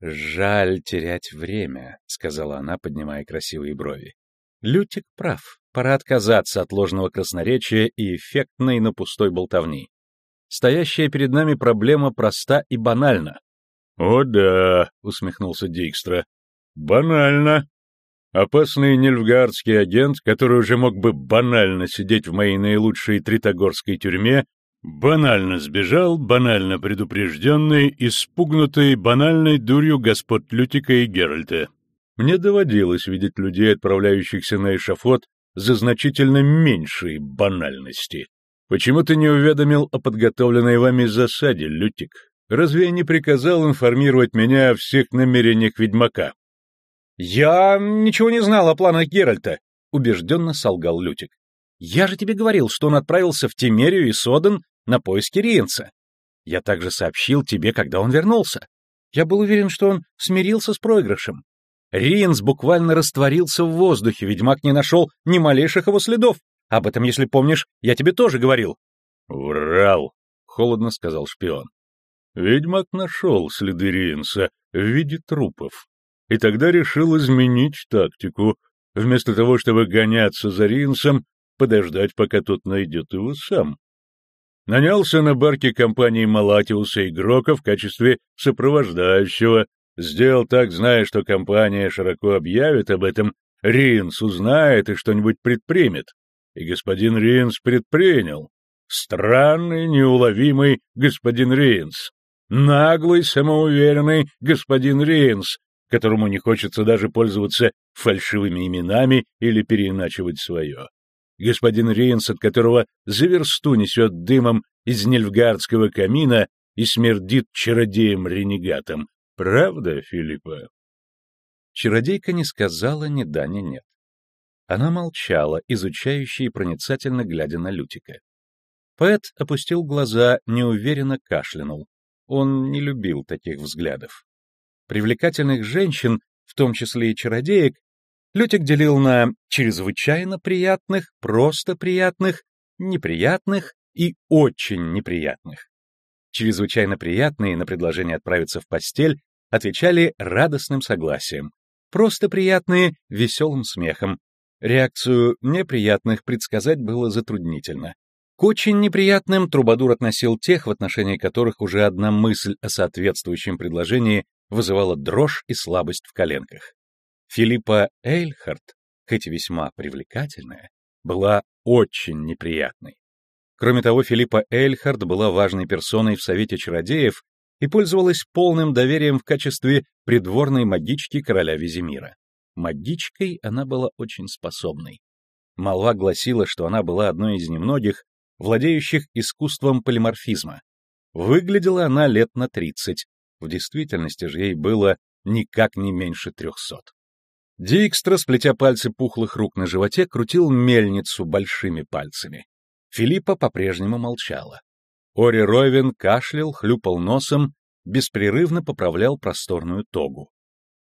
«Жаль терять время», — сказала она, поднимая красивые брови. «Лютик прав. Пора отказаться от ложного красноречия и эффектной, но пустой болтовни. Стоящая перед нами проблема проста и банальна». «О да», — усмехнулся Дикстра. «Банально. Опасный нельфгардский агент, который уже мог бы банально сидеть в моей наилучшей тритогорской тюрьме, Банально сбежал, банально предупрежденный, испугнутый банальной дурью господ Лютика и Геральта. Мне доводилось видеть людей, отправляющихся на эшафот за значительно меньшие банальности. Почему ты не уведомил о подготовленной вами засаде, Лютик? Разве я не приказал информировать меня о всех намерениях ведьмака? — Я ничего не знал о планах Геральта, — убежденно солгал Лютик. Я же тебе говорил, что он отправился в Тимерию и Соден на поиски Риенца. Я также сообщил тебе, когда он вернулся. Я был уверен, что он смирился с проигрышем. Риенс буквально растворился в воздухе, ведьмак не нашел ни малейших его следов. Об этом, если помнишь, я тебе тоже говорил. — Врал, — холодно сказал шпион. Ведьмак нашел следы Риенса в виде трупов, и тогда решил изменить тактику. Вместо того, чтобы гоняться за Риенсом, подождать, пока тот найдет его сам. Нанялся на барке компании Малатиуса игрока в качестве сопровождающего, сделал так, зная, что компания широко объявит об этом, Ринс узнает и что-нибудь предпримет. И господин Ринс предпринял. Странный, неуловимый господин Ринс. Наглый, самоуверенный господин Ринс, которому не хочется даже пользоваться фальшивыми именами или переиначивать свое господин Рейнс, от которого за версту несет дымом из нельфгардского камина и смердит чародеем-ренегатом. Правда, Филиппа? Чародейка не сказала ни да, ни нет. Она молчала, изучающе и проницательно глядя на Лютика. Поэт опустил глаза, неуверенно кашлянул. Он не любил таких взглядов. Привлекательных женщин, в том числе и чародеек, Лютик делил на чрезвычайно приятных, просто приятных, неприятных и очень неприятных. Чрезвычайно приятные на предложение отправиться в постель отвечали радостным согласием, просто приятные — веселым смехом. Реакцию неприятных предсказать было затруднительно. К очень неприятным Трубадур относил тех, в отношении которых уже одна мысль о соответствующем предложении вызывала дрожь и слабость в коленках. Филиппа Эйльхарт, хоть и весьма привлекательная, была очень неприятной. Кроме того, Филиппа Эйльхарт была важной персоной в Совете Чародеев и пользовалась полным доверием в качестве придворной магички короля Визимира. Магичкой она была очень способной. Молва гласила, что она была одной из немногих, владеющих искусством полиморфизма. Выглядела она лет на тридцать, в действительности же ей было никак не меньше трехсот. Дикстра, сплетя пальцы пухлых рук на животе, крутил мельницу большими пальцами. Филиппа по-прежнему молчала. Ори Ровен кашлял, хлюпал носом, беспрерывно поправлял просторную тогу.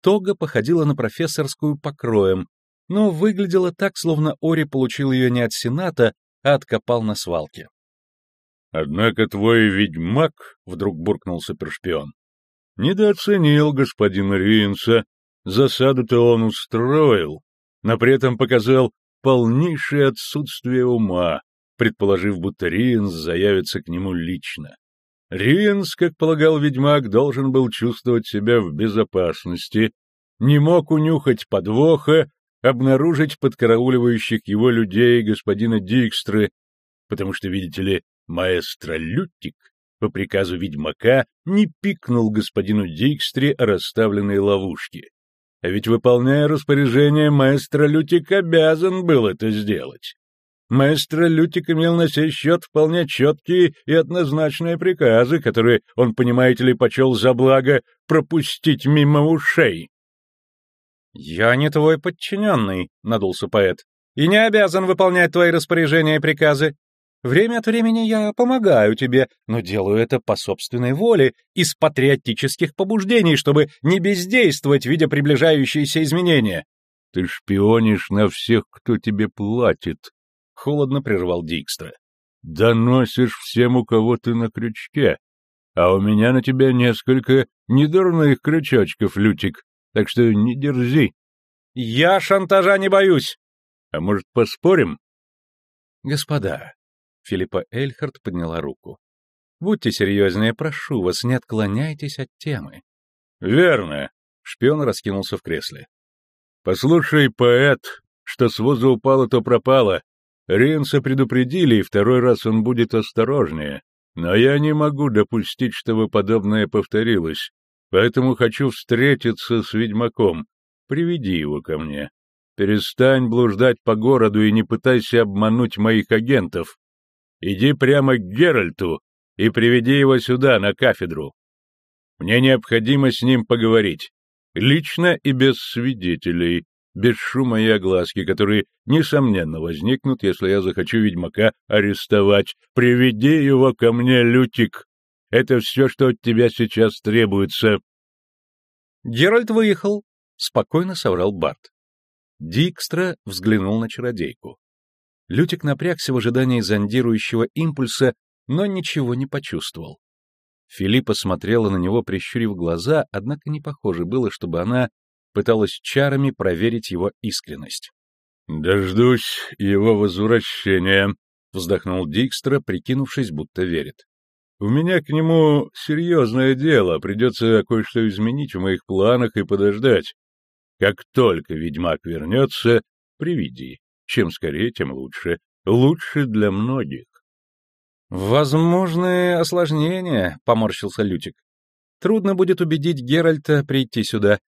Тога походила на профессорскую покроем, но выглядела так, словно Ори получил ее не от Сената, а откопал на свалке. — Однако твой ведьмак, — вдруг буркнул супершпион, — недооценил господина Ринса Засаду-то он устроил, но при этом показал полнейшее отсутствие ума, предположив, будто Риенс заявится к нему лично. Риенс, как полагал ведьмак, должен был чувствовать себя в безопасности, не мог унюхать подвоха, обнаружить подкарауливающих его людей господина Дикстры, потому что, видите ли, маэстро Лютик по приказу ведьмака не пикнул господину Дикстре о расставленной ловушке. А ведь, выполняя распоряжение, маэстро Лютик обязан был это сделать. Маэстро Лютик имел на сей счет вполне четкие и однозначные приказы, которые он, понимаете ли, почел за благо пропустить мимо ушей. — Я не твой подчиненный, — надулся поэт, — и не обязан выполнять твои распоряжения и приказы. Время от времени я помогаю тебе, но делаю это по собственной воле, из патриотических побуждений, чтобы не бездействовать, видя приближающиеся изменения. — Ты шпионишь на всех, кто тебе платит, — холодно прервал Дикстра. — Доносишь всем, у кого ты на крючке. А у меня на тебя несколько недурных крючочков, Лютик, так что не дерзи. — Я шантажа не боюсь. — А может, поспорим? — Господа, Филиппа Эльхард подняла руку. «Будьте серьезнее, прошу вас, не отклоняйтесь от темы». «Верно», — шпион раскинулся в кресле. «Послушай, поэт, что с воза упало, то пропало. Ринса предупредили, и второй раз он будет осторожнее. Но я не могу допустить, чтобы подобное повторилось, поэтому хочу встретиться с ведьмаком. Приведи его ко мне. Перестань блуждать по городу и не пытайся обмануть моих агентов. Иди прямо к Геральту и приведи его сюда, на кафедру. Мне необходимо с ним поговорить. Лично и без свидетелей, без шума и огласки, которые, несомненно, возникнут, если я захочу ведьмака арестовать. Приведи его ко мне, Лютик. Это все, что от тебя сейчас требуется. Геральт выехал, — спокойно соврал Барт. Дикстра взглянул на чародейку. Лютик напрягся в ожидании зондирующего импульса, но ничего не почувствовал. Филиппа смотрела на него, прищурив глаза, однако не похоже было, чтобы она пыталась чарами проверить его искренность. «Дождусь его возвращения», — вздохнул Дикстра, прикинувшись, будто верит. «У меня к нему серьезное дело, придется кое-что изменить в моих планах и подождать. Как только ведьмак вернется, приведи. Чем скорее, тем лучше. Лучше для многих». «Возможные осложнения», — поморщился Лютик. «Трудно будет убедить Геральта прийти сюда.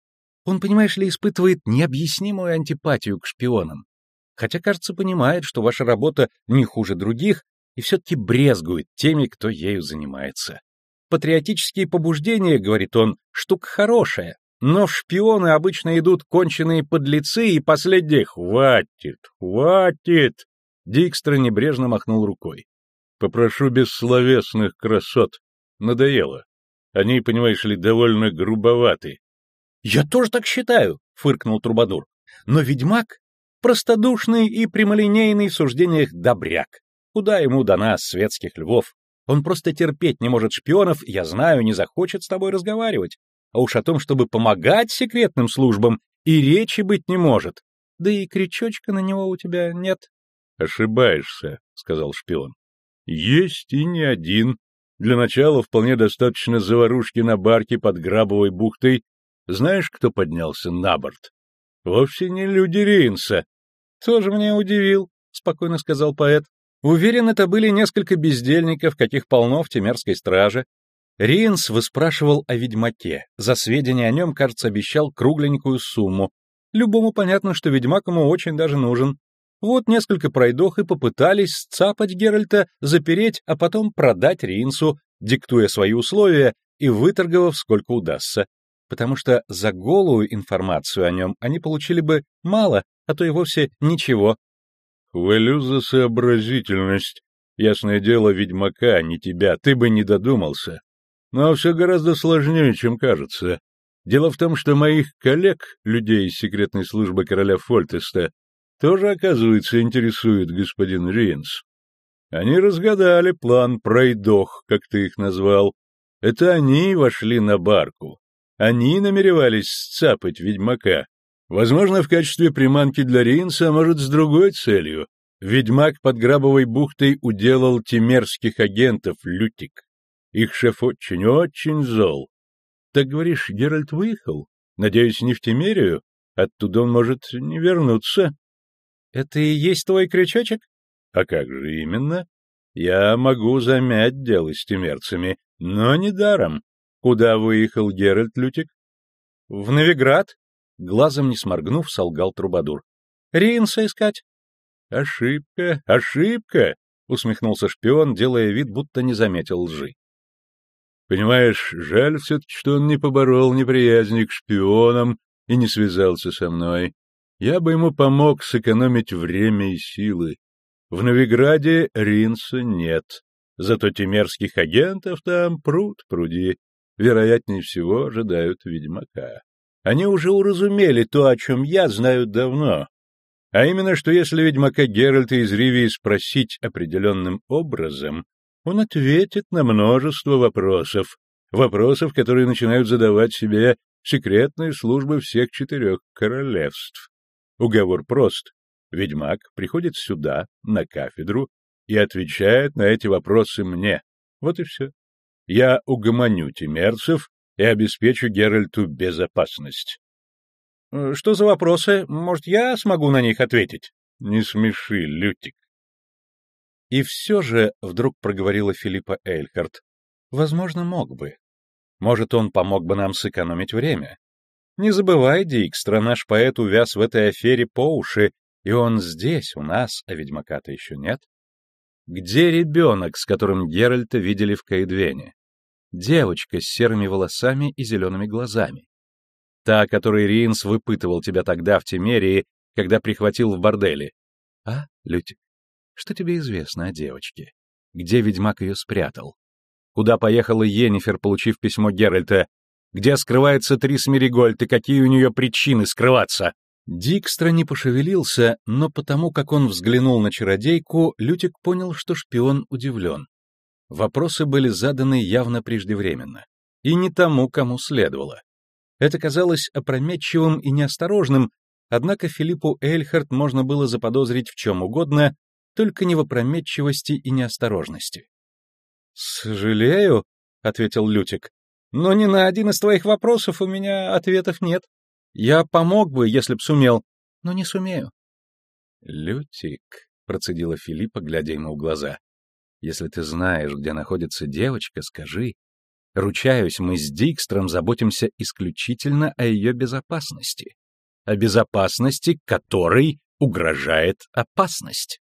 Он, понимаешь ли, испытывает необъяснимую антипатию к шпионам. Хотя, кажется, понимает, что ваша работа не хуже других, и все-таки брезгует теми, кто ею занимается. Патриотические побуждения, говорит он, штука хорошая, но шпионы обычно идут конченые подлецы, и последние «Хватит! Хватит!» Дикстра небрежно махнул рукой. «Попрошу бессловесных красот. Надоело. Они, понимаешь ли, довольно грубоваты. «Я тоже так считаю», — фыркнул Трубадур. «Но ведьмак — простодушный и прямолинейный в суждениях добряк. Куда ему до нас, светских львов? Он просто терпеть не может шпионов, я знаю, не захочет с тобой разговаривать. А уж о том, чтобы помогать секретным службам, и речи быть не может. Да и крючочка на него у тебя нет». «Ошибаешься», — сказал шпион. «Есть и не один. Для начала вполне достаточно заварушки на барке под Грабовой бухтой знаешь, кто поднялся на борт? Вовсе не люди Рейнса. Тоже мне удивил, спокойно сказал поэт. Уверен, это были несколько бездельников, каких полно в Темерской страже. Риенс выспрашивал о ведьмаке. За сведения о нем, кажется, обещал кругленькую сумму. Любому понятно, что ведьмак ему очень даже нужен. Вот несколько пройдох и попытались сцапать Геральта, запереть, а потом продать Риенсу, диктуя свои условия и выторговав сколько удастся потому что за голую информацию о нем они получили бы мало, а то и вовсе ничего. Хвалю за сообразительность. Ясное дело, ведьмака, не тебя, ты бы не додумался. Но все гораздо сложнее, чем кажется. Дело в том, что моих коллег, людей из секретной службы короля Фольтеста, тоже, оказывается, интересует господин Ринс. Они разгадали план пройдох, как ты их назвал. Это они вошли на барку. Они намеревались сцапать ведьмака. Возможно, в качестве приманки для Ринса, а может, с другой целью. Ведьмак под Грабовой бухтой уделал темерских агентов, Лютик. Их шеф очень-очень зол. Так говоришь, Геральт выехал? Надеюсь, не в Темерию? Оттуда он может не вернуться. Это и есть твой крючочек? А как же именно? Я могу замять дело с темерцами, но не даром. Куда выехал Геральт Лютик? В Новиград, глазом не сморгнув, солгал Трубадур. Ринса искать. Ошибка, ошибка, усмехнулся шпион, делая вид, будто не заметил лжи. Понимаешь, жаль все-таки, что он не поборол неприязни к шпионам и не связался со мной. Я бы ему помог сэкономить время и силы. В Новиграде Ринса нет, зато темерских агентов там пруд пруди вероятнее всего, ожидают ведьмака. Они уже уразумели то, о чем я знаю давно, а именно, что если ведьмака Геральта из Ривии спросить определенным образом, он ответит на множество вопросов, вопросов, которые начинают задавать себе секретные службы всех четырех королевств. Уговор прост. Ведьмак приходит сюда, на кафедру, и отвечает на эти вопросы мне. Вот и все. Я угомоню тимерцев и обеспечу Геральту безопасность. Э, — Что за вопросы? Может, я смогу на них ответить? — Не смеши, Лютик. И все же, — вдруг проговорила Филиппа Эльхард, — возможно, мог бы. Может, он помог бы нам сэкономить время. Не забывай, Дикстра, наш поэт увяз в этой афере по уши, и он здесь, у нас, а ведьмака-то еще нет. Где ребенок, с которым Геральта видели в Каэдвене? Девочка с серыми волосами и зелеными глазами. Та, которой Ринс выпытывал тебя тогда в Тимерии, когда прихватил в борделе. А, Лютик, что тебе известно о девочке? Где ведьмак ее спрятал? Куда поехала Енифер, получив письмо Геральта? Где скрывается Трис Меригольд и какие у нее причины скрываться? Дикстра не пошевелился, но потому как он взглянул на чародейку, Лютик понял, что шпион удивлен. Вопросы были заданы явно преждевременно. И не тому, кому следовало. Это казалось опрометчивым и неосторожным, однако Филиппу Эльхард можно было заподозрить в чем угодно, только не в опрометчивости и неосторожности. «Сожалею», — ответил Лютик, — «но ни на один из твоих вопросов у меня ответов нет. Я помог бы, если б сумел, но не сумею». «Лютик», — процедила Филиппа, глядя ему в глаза, — «если ты знаешь, где находится девочка, скажи. Ручаюсь, мы с Дикстром заботимся исключительно о ее безопасности, о безопасности, которой угрожает опасность».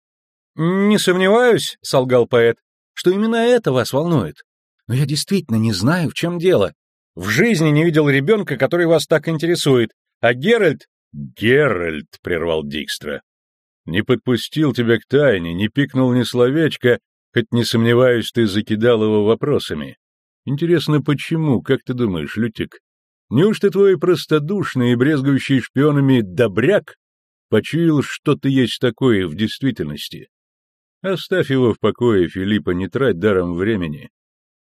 «Не сомневаюсь», — солгал поэт, — «что именно это вас волнует. Но я действительно не знаю, в чем дело. В жизни не видел ребенка, который вас так интересует. А Геральт...» «Геральт», — прервал Дикстра, — «не подпустил тебя к тайне, не пикнул ни словечко, хоть не сомневаюсь, ты закидал его вопросами. Интересно, почему, как ты думаешь, Лютик? Неужто твой простодушный и брезгующий шпионами добряк почуял, что ты есть такое в действительности? Оставь его в покое, Филиппа, не трать даром времени.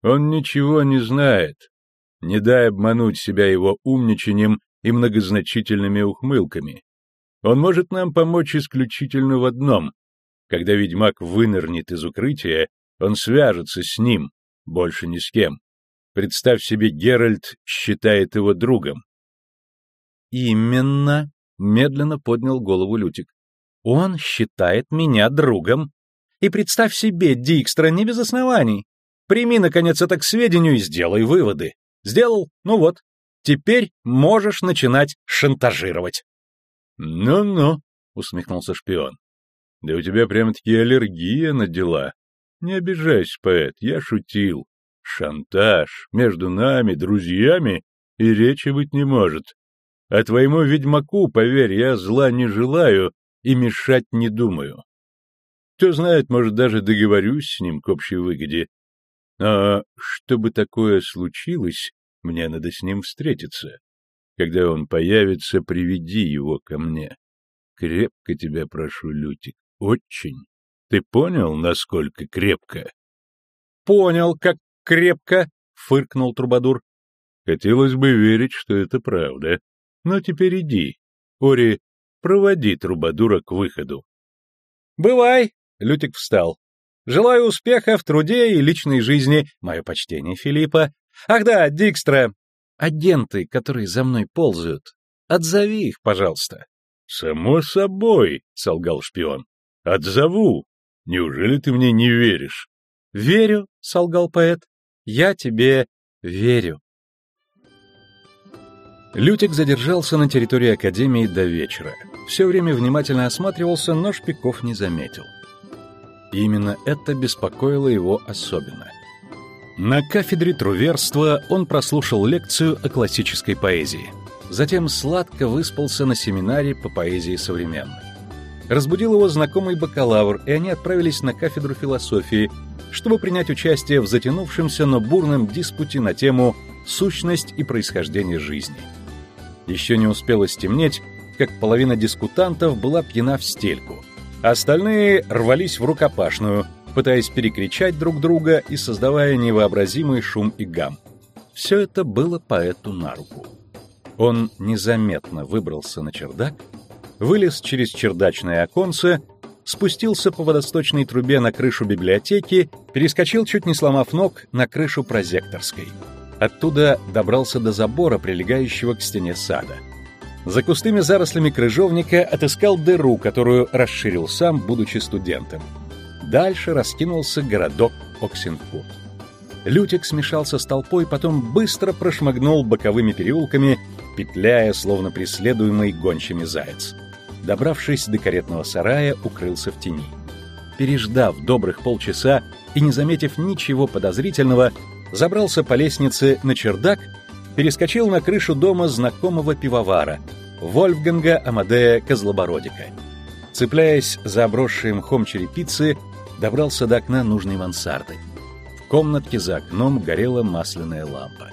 Он ничего не знает. Не дай обмануть себя его умничанием и многозначительными ухмылками. Он может нам помочь исключительно в одном. Когда ведьмак вынырнет из укрытия, он свяжется с ним, больше ни с кем. Представь себе, Геральт считает его другом. «Именно», — медленно поднял голову Лютик. «Он считает меня другом. И представь себе, Дикстра, не без оснований. Прими, наконец, это к сведению и сделай выводы. Сделал? Ну вот. Теперь можешь начинать шантажировать. «Ну-ну», — усмехнулся шпион. «Да у тебя прям-таки аллергия на дела. Не обижайся, поэт, я шутил. Шантаж между нами, друзьями, и речи быть не может. А твоему ведьмаку, поверь, я зла не желаю и мешать не думаю. Кто знает, может, даже договорюсь с ним к общей выгоде. А чтобы такое случилось, мне надо с ним встретиться. Когда он появится, приведи его ко мне. Крепко тебя прошу, Лютик, очень. Ты понял, насколько крепко? — Понял, как крепко, — фыркнул Трубадур. — Хотелось бы верить, что это правда. Но теперь иди. Ори, проводи Трубадура к выходу. — Бывай, Лютик встал. «Желаю успеха в труде и личной жизни. Мое почтение, Филиппа. Ах да, Дикстра. Агенты, которые за мной ползают. Отзови их, пожалуйста». «Само собой», — солгал шпион. «Отзову. Неужели ты мне не веришь?» «Верю», — солгал поэт. «Я тебе верю». Лютик задержался на территории Академии до вечера. Все время внимательно осматривался, но шпиков не заметил. И именно это беспокоило его особенно. На кафедре труверства он прослушал лекцию о классической поэзии. Затем сладко выспался на семинаре по поэзии современной. Разбудил его знакомый бакалавр, и они отправились на кафедру философии, чтобы принять участие в затянувшемся, но бурном диспуте на тему «Сущность и происхождение жизни». Еще не успело стемнеть, как половина дискутантов была пьяна в стельку – Остальные рвались в рукопашную, пытаясь перекричать друг друга и создавая невообразимый шум и гам. Все это было поэту на руку. Он незаметно выбрался на чердак, вылез через чердачное оконце, спустился по водосточной трубе на крышу библиотеки, перескочил, чуть не сломав ног, на крышу прозекторской. Оттуда добрался до забора, прилегающего к стене сада — за кустыми зарослями крыжовника отыскал дыру, которую расширил сам, будучи студентом. Дальше раскинулся городок Оксенфурт. Лютик смешался с толпой, потом быстро прошмыгнул боковыми переулками, петляя, словно преследуемый гончими заяц. Добравшись до каретного сарая, укрылся в тени. Переждав добрых полчаса и не заметив ничего подозрительного, забрался по лестнице на чердак перескочил на крышу дома знакомого пивовара, Вольфганга Амадея Козлобородика. Цепляясь за обросшие мхом черепицы, добрался до окна нужной мансарды. В комнатке за окном горела масляная лампа.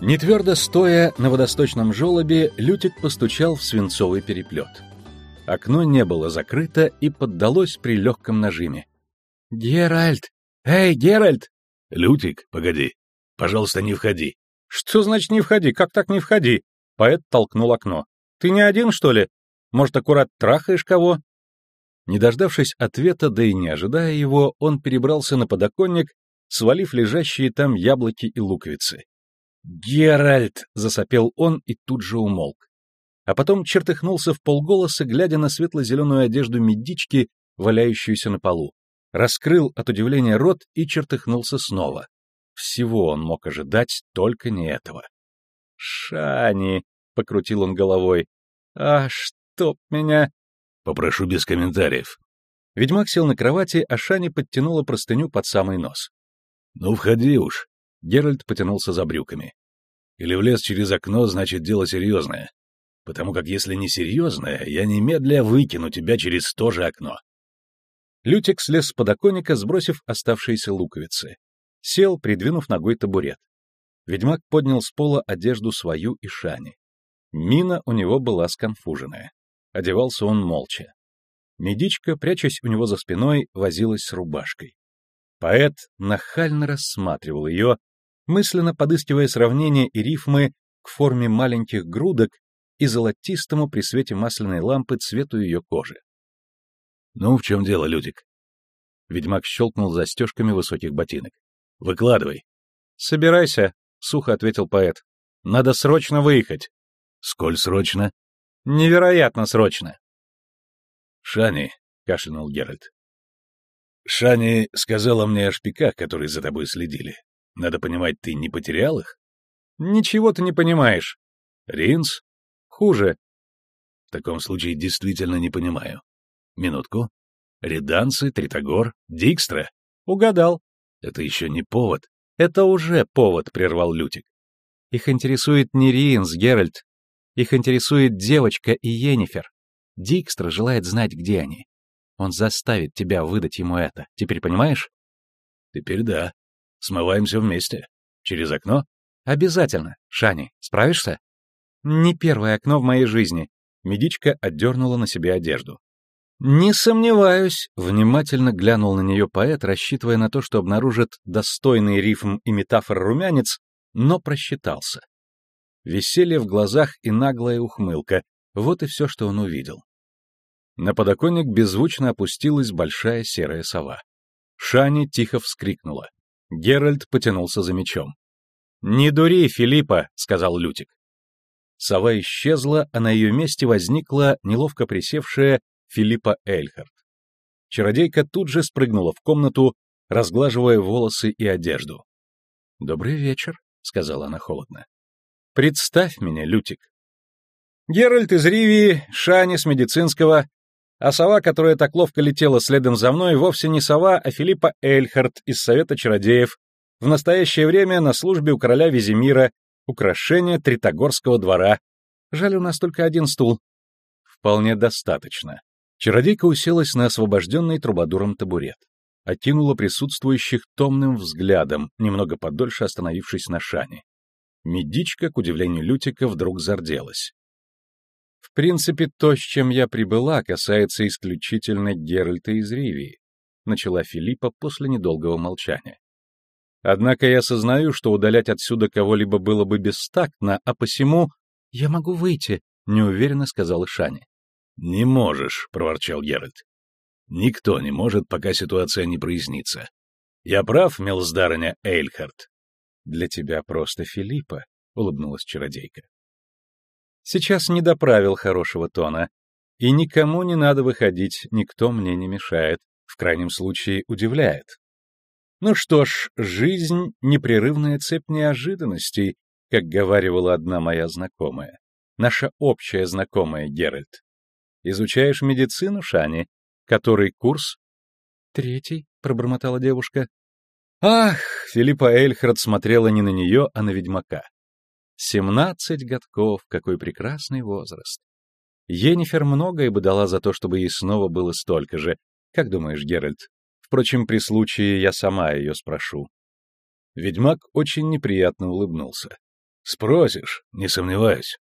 Не твердо стоя на водосточном желобе, Лютик постучал в свинцовый переплет. Окно не было закрыто и поддалось при легком нажиме. «Геральт! Эй, Геральт!» «Лютик, погоди. Пожалуйста, не входи». «Что значит не входи? Как так не входи?» Поэт толкнул окно. «Ты не один, что ли? Может, аккурат трахаешь кого?» Не дождавшись ответа, да и не ожидая его, он перебрался на подоконник, свалив лежащие там яблоки и луковицы. «Геральт!» — засопел он и тут же умолк. А потом чертыхнулся в полголоса, глядя на светло-зеленую одежду медички, валяющуюся на полу. Раскрыл от удивления рот и чертыхнулся снова. Всего он мог ожидать, только не этого. «Шани!» — покрутил он головой. «А чтоб меня...» «Попрошу без комментариев». Ведьмак сел на кровати, а Шани подтянула простыню под самый нос. «Ну, входи уж», Геральт потянулся за брюками. «Или влез через окно, значит, дело серьезное. Потому как если не серьезное, я немедля выкину тебя через то же окно». Лютик слез с подоконника, сбросив оставшиеся луковицы. Сел, придвинув ногой табурет. Ведьмак поднял с пола одежду свою и Шани. Мина у него была сконфуженная. Одевался он молча. Медичка, прячась у него за спиной, возилась с рубашкой. Поэт нахально рассматривал ее, мысленно подыскивая сравнения и рифмы к форме маленьких грудок и золотистому при свете масляной лампы цвету ее кожи. «Ну, в чем дело, Людик?» Ведьмак щелкнул застежками высоких ботинок. «Выкладывай». «Собирайся», — сухо ответил поэт. «Надо срочно выехать». «Сколь срочно?» «Невероятно срочно». «Шани», — кашлянул Геральт. «Шани сказала мне о шпиках, которые за тобой следили. Надо понимать, ты не потерял их? Ничего ты не понимаешь. Ринс? Хуже. В таком случае действительно не понимаю. Минутку. Реданцы, Тритогор, Дикстра? Угадал. Это еще не повод. Это уже повод, прервал Лютик. Их интересует не Ринс, Геральт. Их интересует девочка и Йеннифер. Дикстра желает знать, где они. Он заставит тебя выдать ему это. Теперь понимаешь? Теперь да. Смываемся вместе. Через окно? Обязательно. Шани, справишься? Не первое окно в моей жизни. Медичка отдернула на себе одежду. «Не сомневаюсь», — внимательно глянул на нее поэт, рассчитывая на то, что обнаружит достойный рифм и метафор румянец, но просчитался. Веселье в глазах и наглая ухмылка — вот и все, что он увидел. На подоконник беззвучно опустилась большая серая сова. Шани тихо вскрикнула. Геральт потянулся за мечом. «Не дури, Филиппа!» — сказал Лютик. Сова исчезла, а на ее месте возникла неловко присевшая Филиппа Эльхард. Чародейка тут же спрыгнула в комнату, разглаживая волосы и одежду. «Добрый вечер», — сказала она холодно. «Представь меня, Лютик». Геральт из Ривии, Шани с медицинского, а сова, которая так ловко летела следом за мной, вовсе не сова, а Филиппа Эльхард из Совета Чародеев, в настоящее время на службе у короля Визимира, украшение Тритогорского двора. Жаль, у нас только один стул. Вполне достаточно. Чародейка уселась на освобожденный трубадуром табурет. Окинула присутствующих томным взглядом, немного подольше остановившись на шане. Медичка, к удивлению Лютика, вдруг зарделась. В принципе, то, с чем я прибыла, касается исключительно Геральта из Ривии, начала Филиппа после недолгого молчания. Однако я сознаю, что удалять отсюда кого-либо было бы бестактно, а посему... Я могу выйти, неуверенно сказала Шани. Не можешь, проворчал Геральт. Никто не может, пока ситуация не прояснится. Я прав, милздарыня Эйльхард? Для тебя просто Филиппа, улыбнулась чародейка. Сейчас не доправил хорошего тона. И никому не надо выходить, никто мне не мешает, в крайнем случае удивляет. Ну что ж, жизнь — непрерывная цепь неожиданностей, как говаривала одна моя знакомая. Наша общая знакомая, Геральт. Изучаешь медицину, Шани? Который курс? Третий, пробормотала девушка. Ах, Филиппа Эльхард смотрела не на нее, а на ведьмака. Семнадцать годков, какой прекрасный возраст. Енифер многое бы дала за то, чтобы ей снова было столько же. Как думаешь, Геральт? Впрочем, при случае я сама ее спрошу. Ведьмак очень неприятно улыбнулся. Спросишь, не сомневаюсь.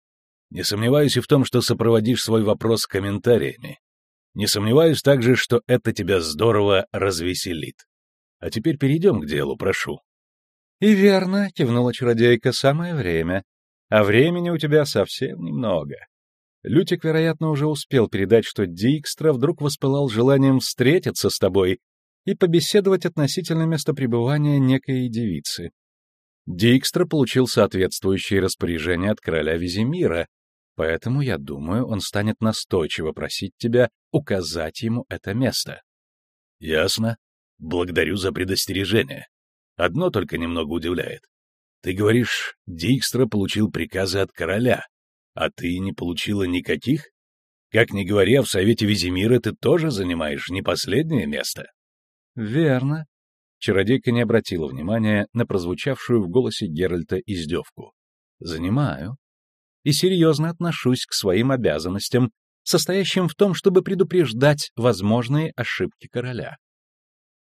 Не сомневаюсь и в том, что сопроводишь свой вопрос комментариями. Не сомневаюсь также, что это тебя здорово развеселит. А теперь перейдем к делу, прошу. — И верно, — кивнула чародейка, — самое время. А времени у тебя совсем немного. Лютик, вероятно, уже успел передать, что Дикстра вдруг воспылал желанием встретиться с тобой и побеседовать относительно места пребывания некой девицы. Дикстра получил соответствующие распоряжения от короля Визимира, Поэтому, я думаю, он станет настойчиво просить тебя указать ему это место. Ясно. Благодарю за предостережение. Одно только немного удивляет. Ты говоришь, Дикстра получил приказы от короля, а ты не получила никаких? Как ни говоря, в Совете Визимира ты тоже занимаешь не последнее место. Верно. Чародейка не обратила внимания на прозвучавшую в голосе Геральта издевку. Занимаю и серьезно отношусь к своим обязанностям, состоящим в том, чтобы предупреждать возможные ошибки короля.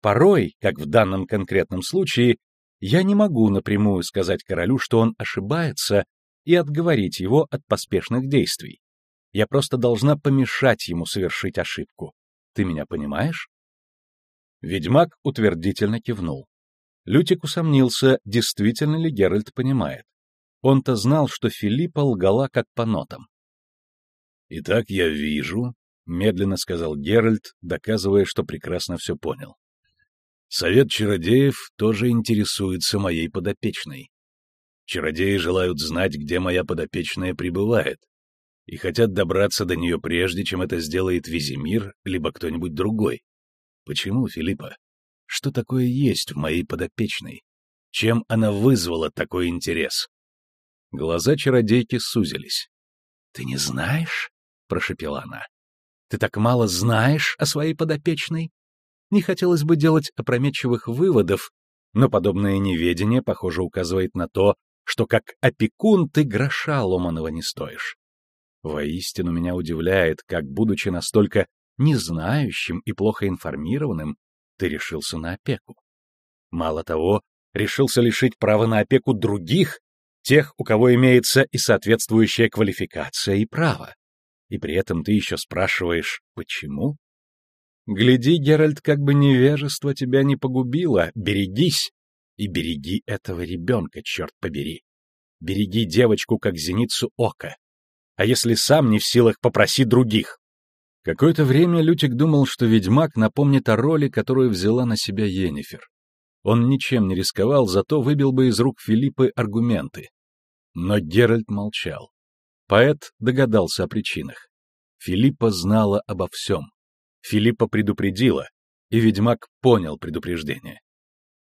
Порой, как в данном конкретном случае, я не могу напрямую сказать королю, что он ошибается, и отговорить его от поспешных действий. Я просто должна помешать ему совершить ошибку. Ты меня понимаешь? Ведьмак утвердительно кивнул. Лютик усомнился, действительно ли Геральт понимает. Он-то знал, что Филиппа лгала как по нотам. «Итак, я вижу», — медленно сказал Геральт, доказывая, что прекрасно все понял. «Совет чародеев тоже интересуется моей подопечной. Чародеи желают знать, где моя подопечная пребывает, и хотят добраться до нее прежде, чем это сделает Визимир, либо кто-нибудь другой. Почему, Филиппа? Что такое есть в моей подопечной? Чем она вызвала такой интерес? Глаза чародейки сузились. — Ты не знаешь? — прошепела она. — Ты так мало знаешь о своей подопечной? Не хотелось бы делать опрометчивых выводов, но подобное неведение, похоже, указывает на то, что как опекун ты гроша ломаного не стоишь. Воистину меня удивляет, как, будучи настолько незнающим и плохо информированным, ты решился на опеку. Мало того, решился лишить права на опеку других, тех, у кого имеется и соответствующая квалификация и право. И при этом ты еще спрашиваешь, почему? Гляди, Геральт, как бы невежество тебя не погубило, берегись. И береги этого ребенка, черт побери. Береги девочку, как зеницу ока. А если сам не в силах, попроси других. Какое-то время Лютик думал, что ведьмак напомнит о роли, которую взяла на себя Енифер. Он ничем не рисковал, зато выбил бы из рук Филиппы аргументы. Но Геральт молчал. Поэт догадался о причинах. Филиппа знала обо всем. Филиппа предупредила, и ведьмак понял предупреждение.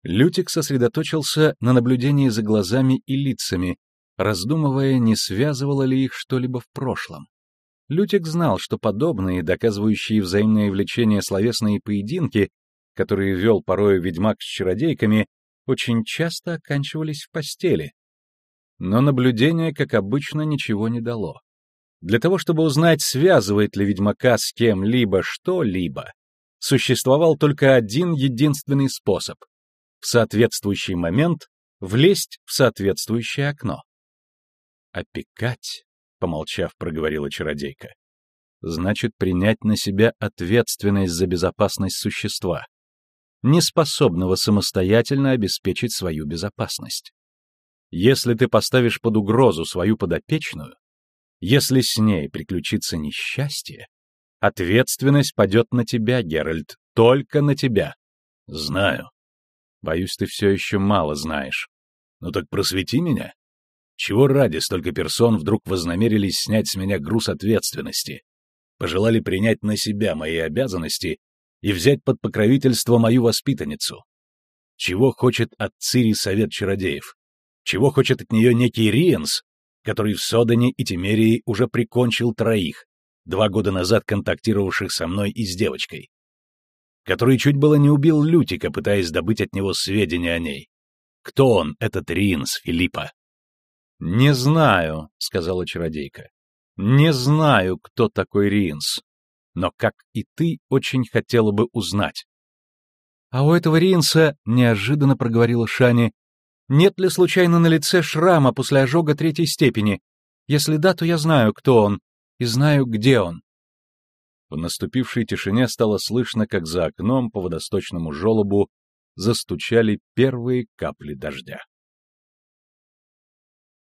Лютик сосредоточился на наблюдении за глазами и лицами, раздумывая, не связывало ли их что-либо в прошлом. Лютик знал, что подобные, доказывающие взаимное влечение словесные поединки, которые вел порой ведьмак с чародейками, очень часто оканчивались в постели. Но наблюдение, как обычно, ничего не дало. Для того, чтобы узнать, связывает ли ведьмака с кем-либо что-либо, существовал только один единственный способ — в соответствующий момент влезть в соответствующее окно. «Опекать», — помолчав, проговорила чародейка, — «значит принять на себя ответственность за безопасность существа не способного самостоятельно обеспечить свою безопасность. Если ты поставишь под угрозу свою подопечную, если с ней приключится несчастье, ответственность падет на тебя, Геральт, только на тебя. Знаю. Боюсь, ты все еще мало знаешь. Ну так просвети меня. Чего ради столько персон вдруг вознамерились снять с меня груз ответственности? Пожелали принять на себя мои обязанности и взять под покровительство мою воспитанницу. Чего хочет от Цири совет чародеев? Чего хочет от нее некий Риенс, который в Содане и Тимерии уже прикончил троих, два года назад контактировавших со мной и с девочкой? Который чуть было не убил Лютика, пытаясь добыть от него сведения о ней. Кто он, этот Риенс, Филиппа? «Не знаю», — сказала чародейка. «Не знаю, кто такой Риенс, но, как и ты, очень хотела бы узнать». «А у этого Риенса, — неожиданно проговорила Шани, — нет ли случайно на лице шрама после ожога третьей степени? Если да, то я знаю, кто он, и знаю, где он». В наступившей тишине стало слышно, как за окном по водосточному желобу застучали первые капли дождя.